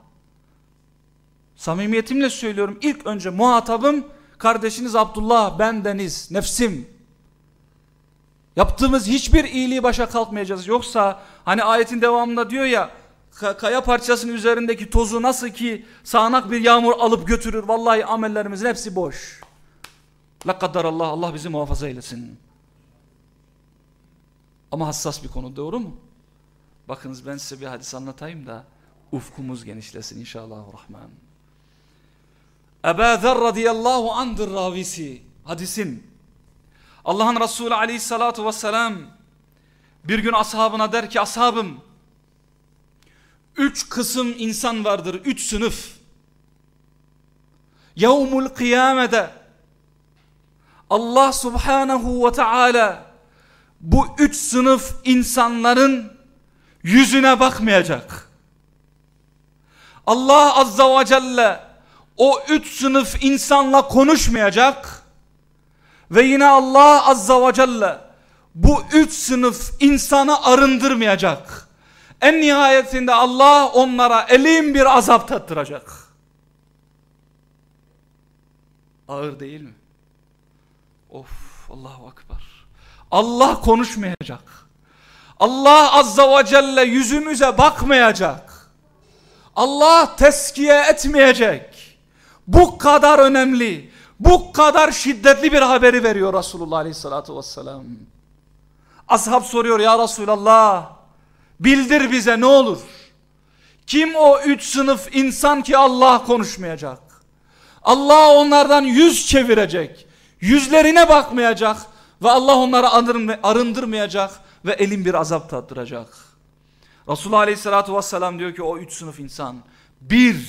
Samimiyetimle söylüyorum. İlk önce muhatabım kardeşiniz Abdullah, ben Deniz, nefsim. Yaptığımız hiçbir iyiliği başa kalkmayacağız. Yoksa hani ayetin devamında diyor ya kaya parçasının üzerindeki tozu nasıl ki sağanak bir yağmur alıp götürür. Vallahi amellerimizin hepsi boş. La kadar Allah Allah bizi muhafaza eylesin. Ama hassas bir konu doğru mu? Bakınız ben size bir hadis anlatayım da ufkumuz genişlesin inşallah rahman. Ebu Zer radıyallahu andır ravisi hadisin. Allah'ın Resulü aleyhissalatu vesselam bir gün ashabına der ki ashabım üç kısım insan vardır üç sınıf. Yevmul kıyamede Allah subhanahu ve teala bu üç sınıf insanların yüzüne bakmayacak. Allah azza ve celle o üç sınıf insanla konuşmayacak. Ve yine Allah azza ve celle bu üç sınıf insanı arındırmayacak. En nihayetinde Allah onlara elim bir azap tattıracak. Ağır değil mi? Of Allahu Akbar. Allah konuşmayacak. Allah azza ve celle yüzümüze bakmayacak. Allah teskiye etmeyecek. Bu kadar önemli, bu kadar şiddetli bir haberi veriyor Resulullah aleyhissalatu vesselam. Ashab soruyor ya Resulallah bildir bize ne olur. Kim o üç sınıf insan ki Allah konuşmayacak. Allah onlardan yüz çevirecek. Yüzlerine bakmayacak ve Allah onları arındırmayacak ve elin bir azap tattıracak. Resulullah Aleyhisselatü Vesselam diyor ki o üç sınıf insan. Bir,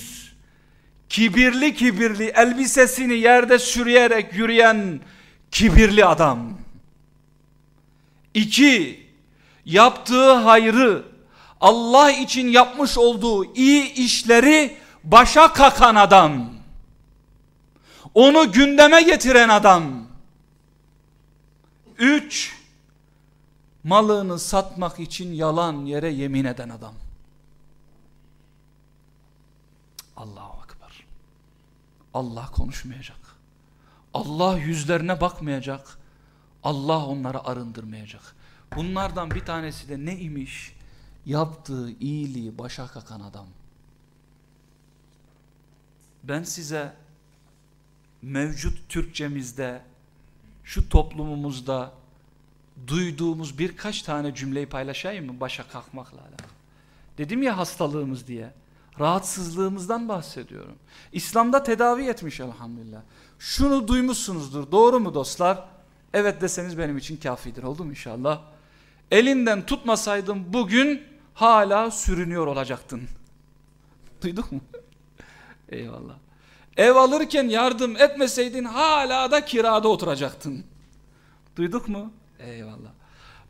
kibirli kibirli elbisesini yerde sürüyerek yürüyen kibirli adam. İki, yaptığı hayrı Allah için yapmış olduğu iyi işleri başa kakan adam. Onu gündeme getiren adam. Üç, malını satmak için yalan yere yemin eden adam. Allahu Ekber. Allah konuşmayacak. Allah yüzlerine bakmayacak. Allah onları arındırmayacak. Bunlardan bir tanesi de ne imiş? Yaptığı iyiliği başa kakan adam. Ben size mevcut Türkçemizde şu toplumumuzda duyduğumuz birkaç tane cümleyi paylaşayım mı başa kalkmakla alakalı. Dedim ya hastalığımız diye. Rahatsızlığımızdan bahsediyorum. İslam'da tedavi etmiş elhamdülillah. Şunu duymuşsunuzdur. Doğru mu dostlar? Evet deseniz benim için kafidir. Oldu mu inşallah? Elinden tutmasaydım bugün hala sürünüyor olacaktın. Duyduk mu? Eyvallah. Ev alırken yardım etmeseydin hala da kirada oturacaktın. Duyduk mu? Eyvallah.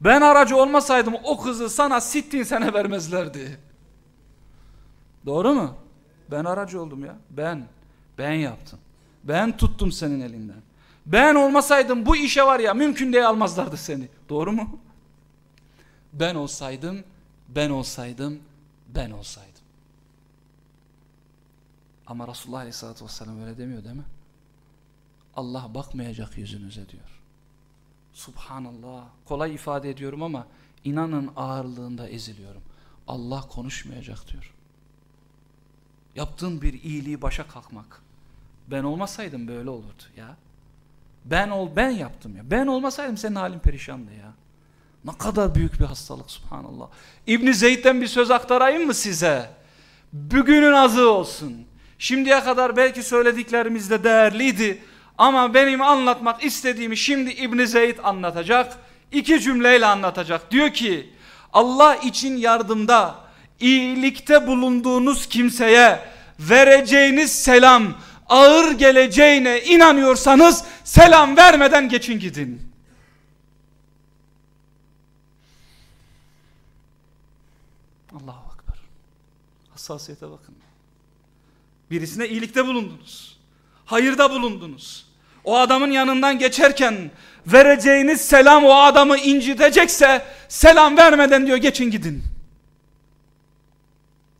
Ben aracı olmasaydım o kızı sana sittin sene vermezlerdi. Doğru mu? Ben aracı oldum ya. Ben. Ben yaptım. Ben tuttum senin elinden. Ben olmasaydım bu işe var ya mümkün diye almazlardı seni. Doğru mu? Ben olsaydım, ben olsaydım, ben olsaydım. Ama Resulullah Aleyhisselatü Vesselam öyle demiyor değil mi? Allah bakmayacak yüzünüze diyor. Subhanallah. Kolay ifade ediyorum ama inanın ağırlığında eziliyorum. Allah konuşmayacak diyor. Yaptığın bir iyiliği başa kalkmak. Ben olmasaydım böyle olurdu ya. Ben ol ben yaptım ya. Ben olmasaydım senin halin perişandı ya. Ne kadar büyük bir hastalık subhanallah. İbn Zeyd'den bir söz aktarayım mı size? Bugünün azı olsun. Şimdiye kadar belki söylediklerimiz de değerliydi. Ama benim anlatmak istediğimi şimdi İbn Zeyd anlatacak. İki cümleyle anlatacak. Diyor ki Allah için yardımda, iyilikte bulunduğunuz kimseye vereceğiniz selam ağır geleceğine inanıyorsanız selam vermeden geçin gidin. Allahu Akbar. Hassasiyete bakın. Birisine iyilikte bulundunuz. Hayırda bulundunuz. O adamın yanından geçerken vereceğiniz selam o adamı incitecekse selam vermeden diyor geçin gidin.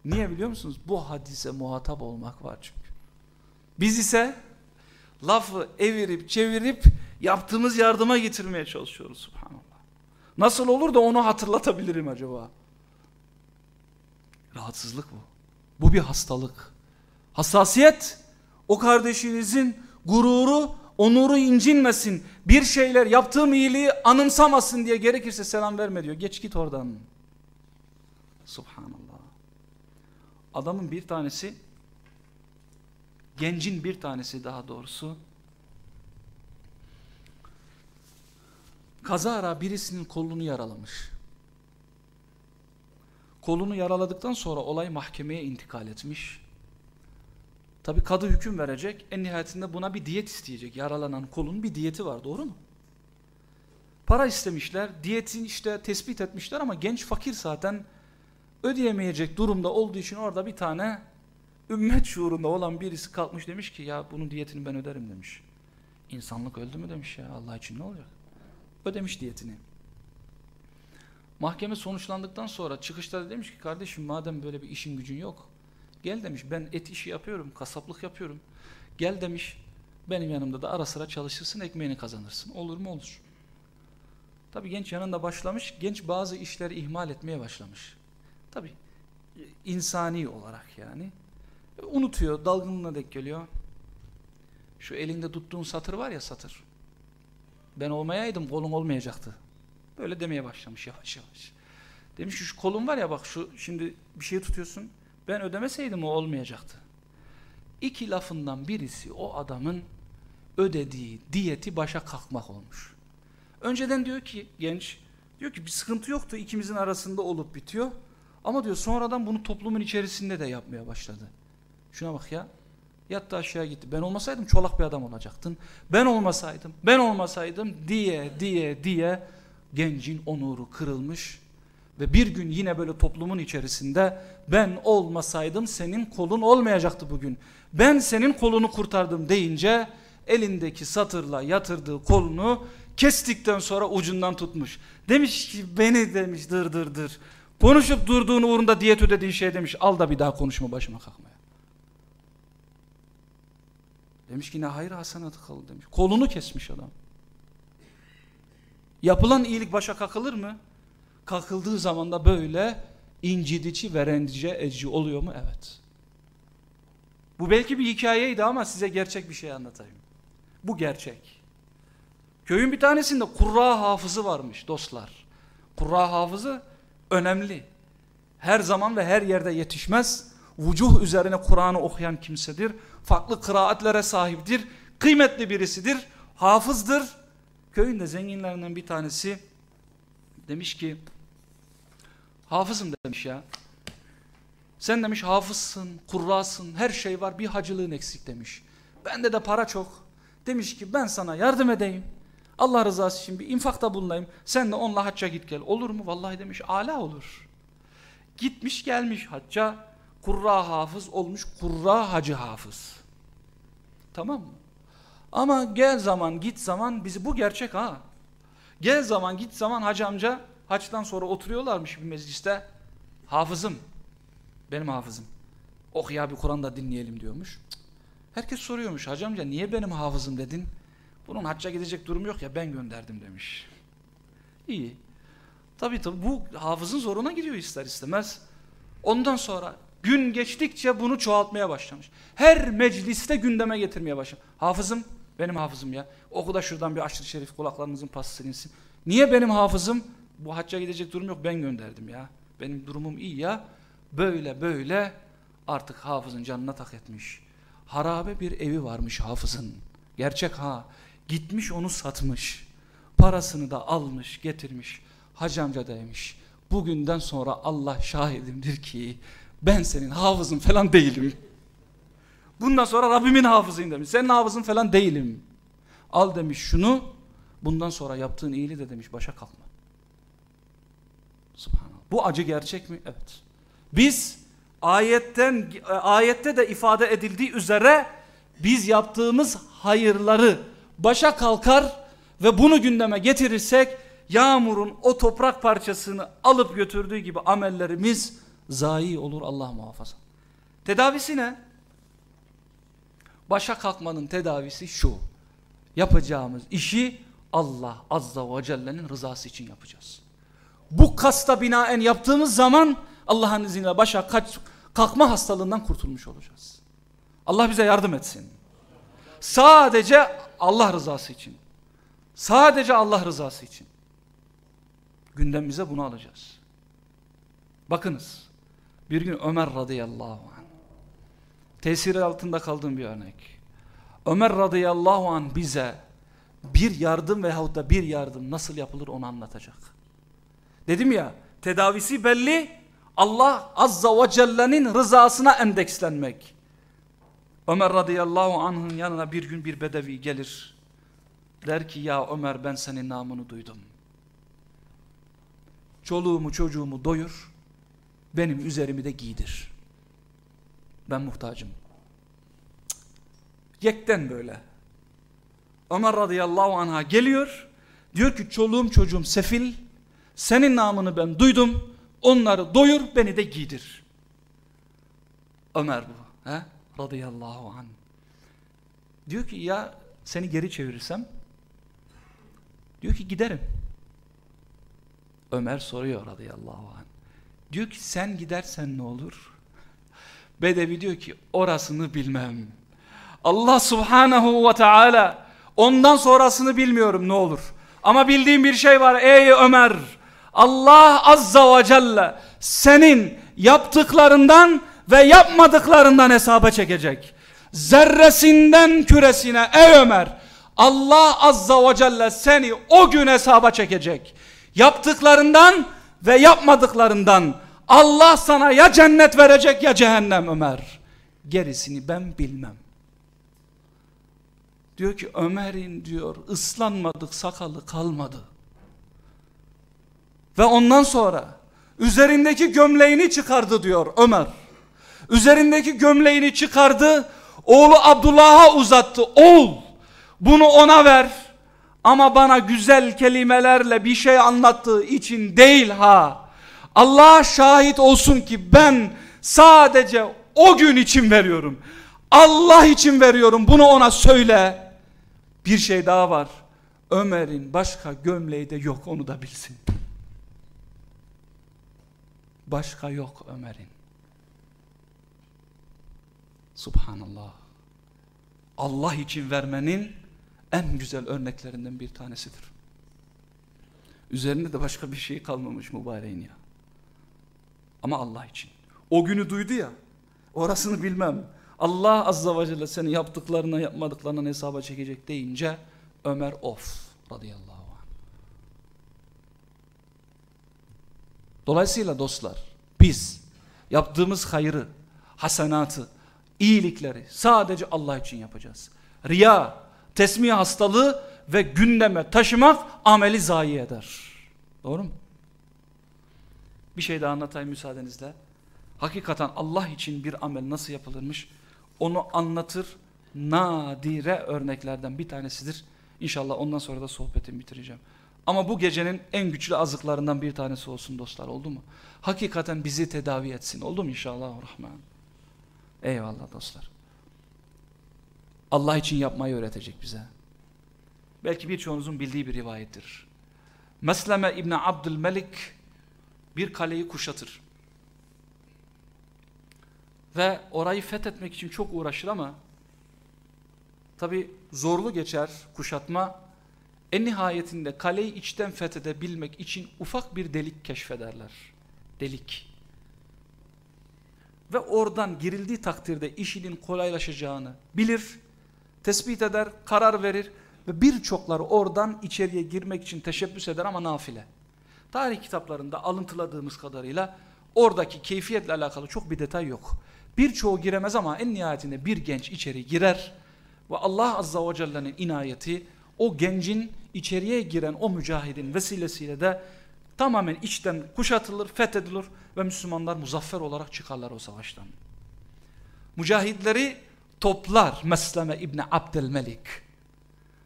Niye biliyor musunuz? Bu hadise muhatap olmak var çünkü. Biz ise lafı evirip çevirip yaptığımız yardıma getirmeye çalışıyoruz subhanallah. Nasıl olur da onu hatırlatabilirim acaba? Rahatsızlık bu. Bu bir hastalık. Hassasiyet o kardeşinizin gururu, onuru incinmesin. Bir şeyler yaptığım iyiliği anımsamasın diye gerekirse selam verme diyor. Geç git oradan. Subhanallah. Adamın bir tanesi gencin bir tanesi daha doğrusu kazara birisinin kolunu yaralamış. Kolunu yaraladıktan sonra olay mahkemeye intikal etmiş. Tabi kadı hüküm verecek. En nihayetinde buna bir diyet isteyecek. Yaralanan kolun bir diyeti var doğru mu? Para istemişler. Diyetin işte tespit etmişler ama genç fakir zaten ödeyemeyecek durumda olduğu için orada bir tane ümmet şuurunda olan birisi kalkmış demiş ki ya bunun diyetini ben öderim demiş. İnsanlık öldü mü demiş ya Allah için ne olacak? Ödemiş diyetini. Mahkeme sonuçlandıktan sonra çıkışta demiş ki kardeşim madem böyle bir işin gücün yok gel demiş ben et işi yapıyorum kasaplık yapıyorum gel demiş benim yanımda da ara sıra çalışırsın ekmeğini kazanırsın olur mu olur. Tabi genç yanında başlamış genç bazı işleri ihmal etmeye başlamış. Tabi insani olarak yani unutuyor dalgınlığına dek geliyor. Şu elinde tuttuğun satır var ya satır. Ben olmayaydım kolun olmayacaktı. Böyle demeye başlamış yavaş yavaş. Demiş ki şu kolun var ya bak şu şimdi bir şey tutuyorsun. Ben ödemeseydim o olmayacaktı. İki lafından birisi o adamın ödediği diyeti başa kalkmak olmuş. Önceden diyor ki genç diyor ki bir sıkıntı yoktu ikimizin arasında olup bitiyor. Ama diyor sonradan bunu toplumun içerisinde de yapmaya başladı. Şuna bak ya. Yattı aşağı gitti. Ben olmasaydım çolak bir adam olacaktın. Ben olmasaydım, ben olmasaydım diye diye diye gencin onuru kırılmış. Ve bir gün yine böyle toplumun içerisinde ben olmasaydım senin kolun olmayacaktı bugün. Ben senin kolunu kurtardım deyince elindeki satırla yatırdığı kolunu kestikten sonra ucundan tutmuş. Demiş ki beni demiş dır dır dır. Konuşup durduğun uğrunda diyet ödediğin şey demiş al da bir daha konuşma başıma kalkmaya. Demiş ki ne hayır hasenatı kaldı demiş. Kolunu kesmiş adam. Yapılan iyilik başa kakılır mı? Kakıldığı zaman da böyle incidici ve rendice oluyor mu? Evet. Bu belki bir hikayeydi ama size gerçek bir şey anlatayım. Bu gerçek. Köyün bir tanesinde kurra hafızı varmış dostlar. Kurra hafızı önemli. Her zaman ve her yerde yetişmez. Vucuh üzerine Kur'an'ı okuyan kimsedir. Farklı kıraatlere sahiptir. Kıymetli birisidir. Hafızdır. Köyün de zenginlerinden bir tanesi demiş ki hafızım demiş ya. Sen demiş hafızsın, kurrasın, her şey var bir hacılığın eksik demiş. Bende de para çok. Demiş ki ben sana yardım edeyim. Allah rızası için bir infakta bulunayım. Sen de onunla hacca git gel. Olur mu? Vallahi demiş ala olur. Gitmiş gelmiş hacca. Kurra hafız olmuş kurra hacı hafız. Tamam mı? Ama gel zaman git zaman bizi bu gerçek ha. Gel zaman git zaman hacı amca haçtan sonra oturuyorlarmış bir mecliste. Hafızım. Benim hafızım. Oh ya bir Kur'an'da dinleyelim diyormuş. Herkes soruyormuş hacı amca niye benim hafızım dedin? Bunun hacca gidecek durum yok ya ben gönderdim demiş. İyi. Tabii tabii bu hafızın zoruna gidiyor ister istemez. Ondan sonra gün geçtikçe bunu çoğaltmaya başlamış. Her mecliste gündeme getirmeye başlamış. Hafızım benim hafızım ya. Oku da şuradan bir aşırı şerif kulaklarınızın pası silinsin. Niye benim hafızım? Bu hacca gidecek durum yok ben gönderdim ya. Benim durumum iyi ya. Böyle böyle artık hafızın canına tak etmiş. Harabe bir evi varmış hafızın. Gerçek ha. Gitmiş onu satmış. Parasını da almış getirmiş. Hacı amca demiş. Bugünden sonra Allah şahidimdir ki ben senin hafızın falan değilim. Bundan sonra Rabbimin hafızıyım demiş. Senin hafızın falan değilim. Al demiş şunu. Bundan sonra yaptığın iyiliği de demiş başa kalkma. Subhanallah. Bu acı gerçek mi? Evet. Biz ayetten ayette de ifade edildiği üzere biz yaptığımız hayırları başa kalkar ve bunu gündeme getirirsek yağmurun o toprak parçasını alıp götürdüğü gibi amellerimiz zayi olur Allah muhafaza. Tedavisi ne? Başa kalkmanın tedavisi şu. Yapacağımız işi Allah Azza ve Celle'nin rızası için yapacağız. Bu kasta binaen yaptığımız zaman Allah'ın izniyle başa kaç, kalkma hastalığından kurtulmuş olacağız. Allah bize yardım etsin. Sadece Allah rızası için. Sadece Allah rızası için. Gündemimize bunu alacağız. Bakınız. Bir gün Ömer radıyallahu anh. Tesiri altında kaldığım bir örnek. Ömer radıyallahu anh bize bir yardım veyahut da bir yardım nasıl yapılır onu anlatacak. Dedim ya tedavisi belli Allah azza ve celle'nin rızasına endekslenmek. Ömer radıyallahu anh'ın yanına bir gün bir bedevi gelir. Der ki ya Ömer ben senin namını duydum. Çoluğumu çocuğumu doyur. Benim üzerimi de giydir. Ben muhtacım. Yekten böyle. Ömer radıyallahu anh'a geliyor. Diyor ki çoluğum çocuğum sefil. Senin namını ben duydum. Onları doyur beni de giydir. Ömer bu. He? Radıyallahu anh. Diyor ki ya seni geri çevirirsem? Diyor ki giderim. Ömer soruyor radıyallahu anh. Diyor ki sen gidersen ne olur? Bedevi diyor ki orasını bilmem. Allah subhanahu ve teala ondan sonrasını bilmiyorum ne olur. Ama bildiğim bir şey var ey Ömer. Allah azza ve celle senin yaptıklarından ve yapmadıklarından hesaba çekecek. Zerresinden küresine ey Ömer Allah azza ve celle seni o gün hesaba çekecek. Yaptıklarından ve yapmadıklarından Allah sana ya cennet verecek ya cehennem Ömer. Gerisini ben bilmem. Diyor ki Ömer'in diyor ıslanmadık sakalı kalmadı. Ve ondan sonra üzerindeki gömleğini çıkardı diyor Ömer. Üzerindeki gömleğini çıkardı. Oğlu Abdullah'a uzattı. Oğul bunu ona ver. Ama bana güzel kelimelerle bir şey anlattığı için değil ha. Allah şahit olsun ki ben sadece o gün için veriyorum. Allah için veriyorum bunu ona söyle. Bir şey daha var. Ömer'in başka gömleği de yok onu da bilsin. Başka yok Ömer'in. Subhanallah. Allah için vermenin en güzel örneklerinden bir tanesidir. Üzerinde de başka bir şey kalmamış mübareğin ya. Ama Allah için. O günü duydu ya. Orasını bilmem. Allah azza ve celle seni yaptıklarına yapmadıklarından hesaba çekecek deyince Ömer of radıyallahu anh. Dolayısıyla dostlar biz yaptığımız hayrı, hasenatı, iyilikleri sadece Allah için yapacağız. Riya, tesmih hastalığı ve gündeme taşımak ameli zayi eder. Doğru mu? Bir şey daha anlatayım müsaadenizle. Hakikaten Allah için bir amel nasıl yapılırmış onu anlatır nadire örneklerden bir tanesidir. İnşallah ondan sonra da sohbetimi bitireceğim. Ama bu gecenin en güçlü azıklarından bir tanesi olsun dostlar oldu mu? Hakikaten bizi tedavi etsin oldu mu inşallah rahman? Eyvallah dostlar. Allah için yapmayı öğretecek bize. Belki birçoğunuzun bildiği bir rivayettir. Mesleme İbni Abdülmelik bir kaleyi kuşatır. Ve orayı fethetmek için çok uğraşır ama tabi zorlu geçer kuşatma. En nihayetinde kaleyi içten fethedebilmek için ufak bir delik keşfederler. Delik. Ve oradan girildiği takdirde işinin kolaylaşacağını bilir, tespit eder, karar verir ve birçokları oradan içeriye girmek için teşebbüs eder ama nafile. Tarih kitaplarında alıntıladığımız kadarıyla oradaki keyfiyetle alakalı çok bir detay yok. Birçoğu giremez ama en nihayetinde bir genç içeri girer ve Allah Azza ve Celle'nin inayeti o gencin içeriye giren o mücahidin vesilesiyle de tamamen içten kuşatılır, fethedilir ve Müslümanlar muzaffer olarak çıkarlar o savaştan. Mücahidleri toplar Mesleme İbni Abdülmelik.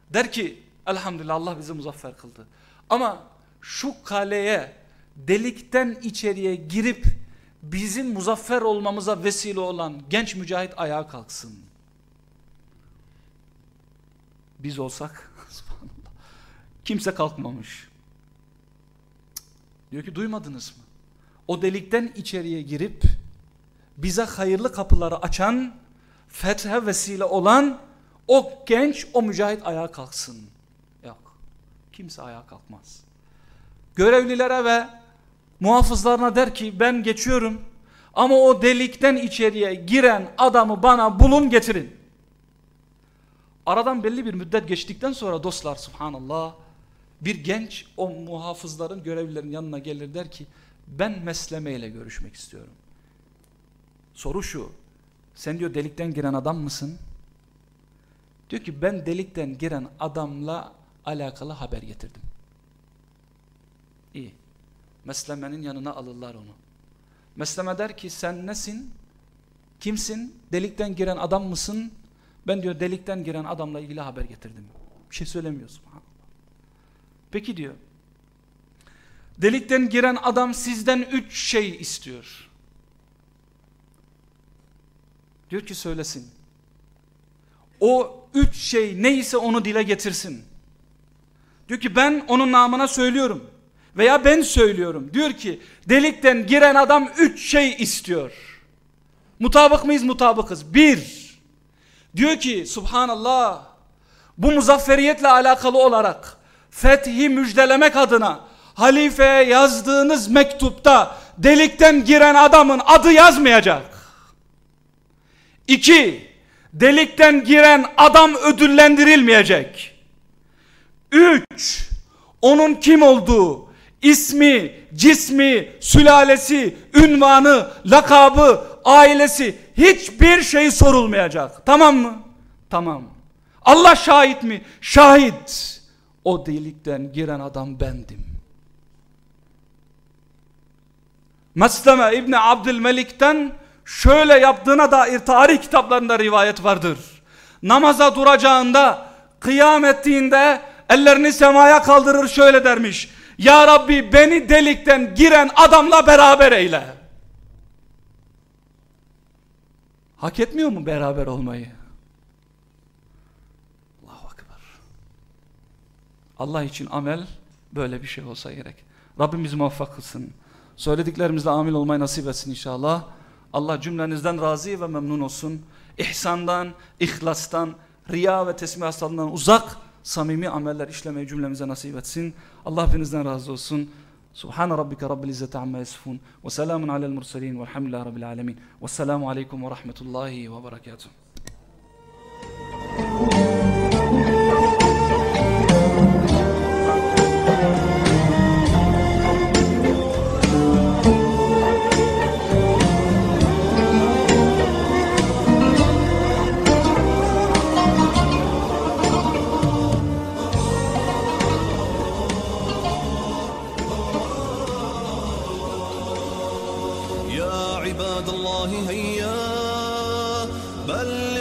Der ki elhamdülillah Allah bizi muzaffer kıldı. Ama şu kaleye delikten içeriye girip bizim muzaffer olmamıza vesile olan genç mücahit ayağa kalksın. Biz olsak kimse kalkmamış. Diyor ki duymadınız mı? O delikten içeriye girip bize hayırlı kapıları açan, fethe vesile olan o genç, o mücahit ayağa kalksın. Yok. Kimse ayağa kalkmaz. Görevlilere ve muhafızlarına der ki ben geçiyorum ama o delikten içeriye giren adamı bana bulun getirin. Aradan belli bir müddet geçtikten sonra dostlar subhanallah bir genç o muhafızların görevlilerin yanına gelir der ki ben Mesleme ile görüşmek istiyorum. Soru şu sen diyor delikten giren adam mısın? Diyor ki ben delikten giren adamla alakalı haber getirdim. İyi. Mesleme'nin yanına alırlar onu. Mesleme der ki sen nesin? Kimsin? Delikten giren adam mısın? Ben diyor delikten giren adamla ilgili haber getirdim. Bir şey söylemiyorsun. Peki diyor. Delikten giren adam sizden üç şey istiyor. Diyor ki söylesin. O üç şey neyse onu dile getirsin. Diyor ki ben onun namına söylüyorum. Veya ben söylüyorum. Diyor ki delikten giren adam üç şey istiyor. Mutabık mıyız? Mutabıkız. Bir. Diyor ki subhanallah bu muzafferiyetle alakalı olarak fethi müjdelemek adına halifeye yazdığınız mektupta delikten giren adamın adı yazmayacak. İki, delikten giren adam ödüllendirilmeyecek. Üç, onun kim olduğu, ismi, cismi, sülalesi, ünvanı, lakabı, ailesi hiçbir şey sorulmayacak. Tamam mı? Tamam. Allah şahit mi? Şahit. O delikten giren adam bendim. Mesleme İbni Abdülmelik'ten şöyle yaptığına dair tarih kitaplarında rivayet vardır. Namaza duracağında, kıyam ettiğinde ellerini semaya kaldırır şöyle dermiş. Ya Rabbi beni delikten giren adamla beraber eyle. Hak etmiyor mu beraber olmayı? Allahu Ekber. Allah için amel böyle bir şey olsa gerek. Rabbimiz muvaffak kılsın. Söylediklerimizle amil olmayı nasip etsin inşallah. Allah cümlenizden razı ve memnun olsun. İhsandan, ihlastan, riya ve tesbih hastalığından uzak samimi ameller işlemeyi cümlemize nasip etsin. Allah hepinizden razı olsun. Subhan rabbike rabbil izzati amma yasifun ve selamun alel murselin velhamdülillahi rabbil alamin. Vesselamu aleyküm ve rahmetullahi ve berekatuhu.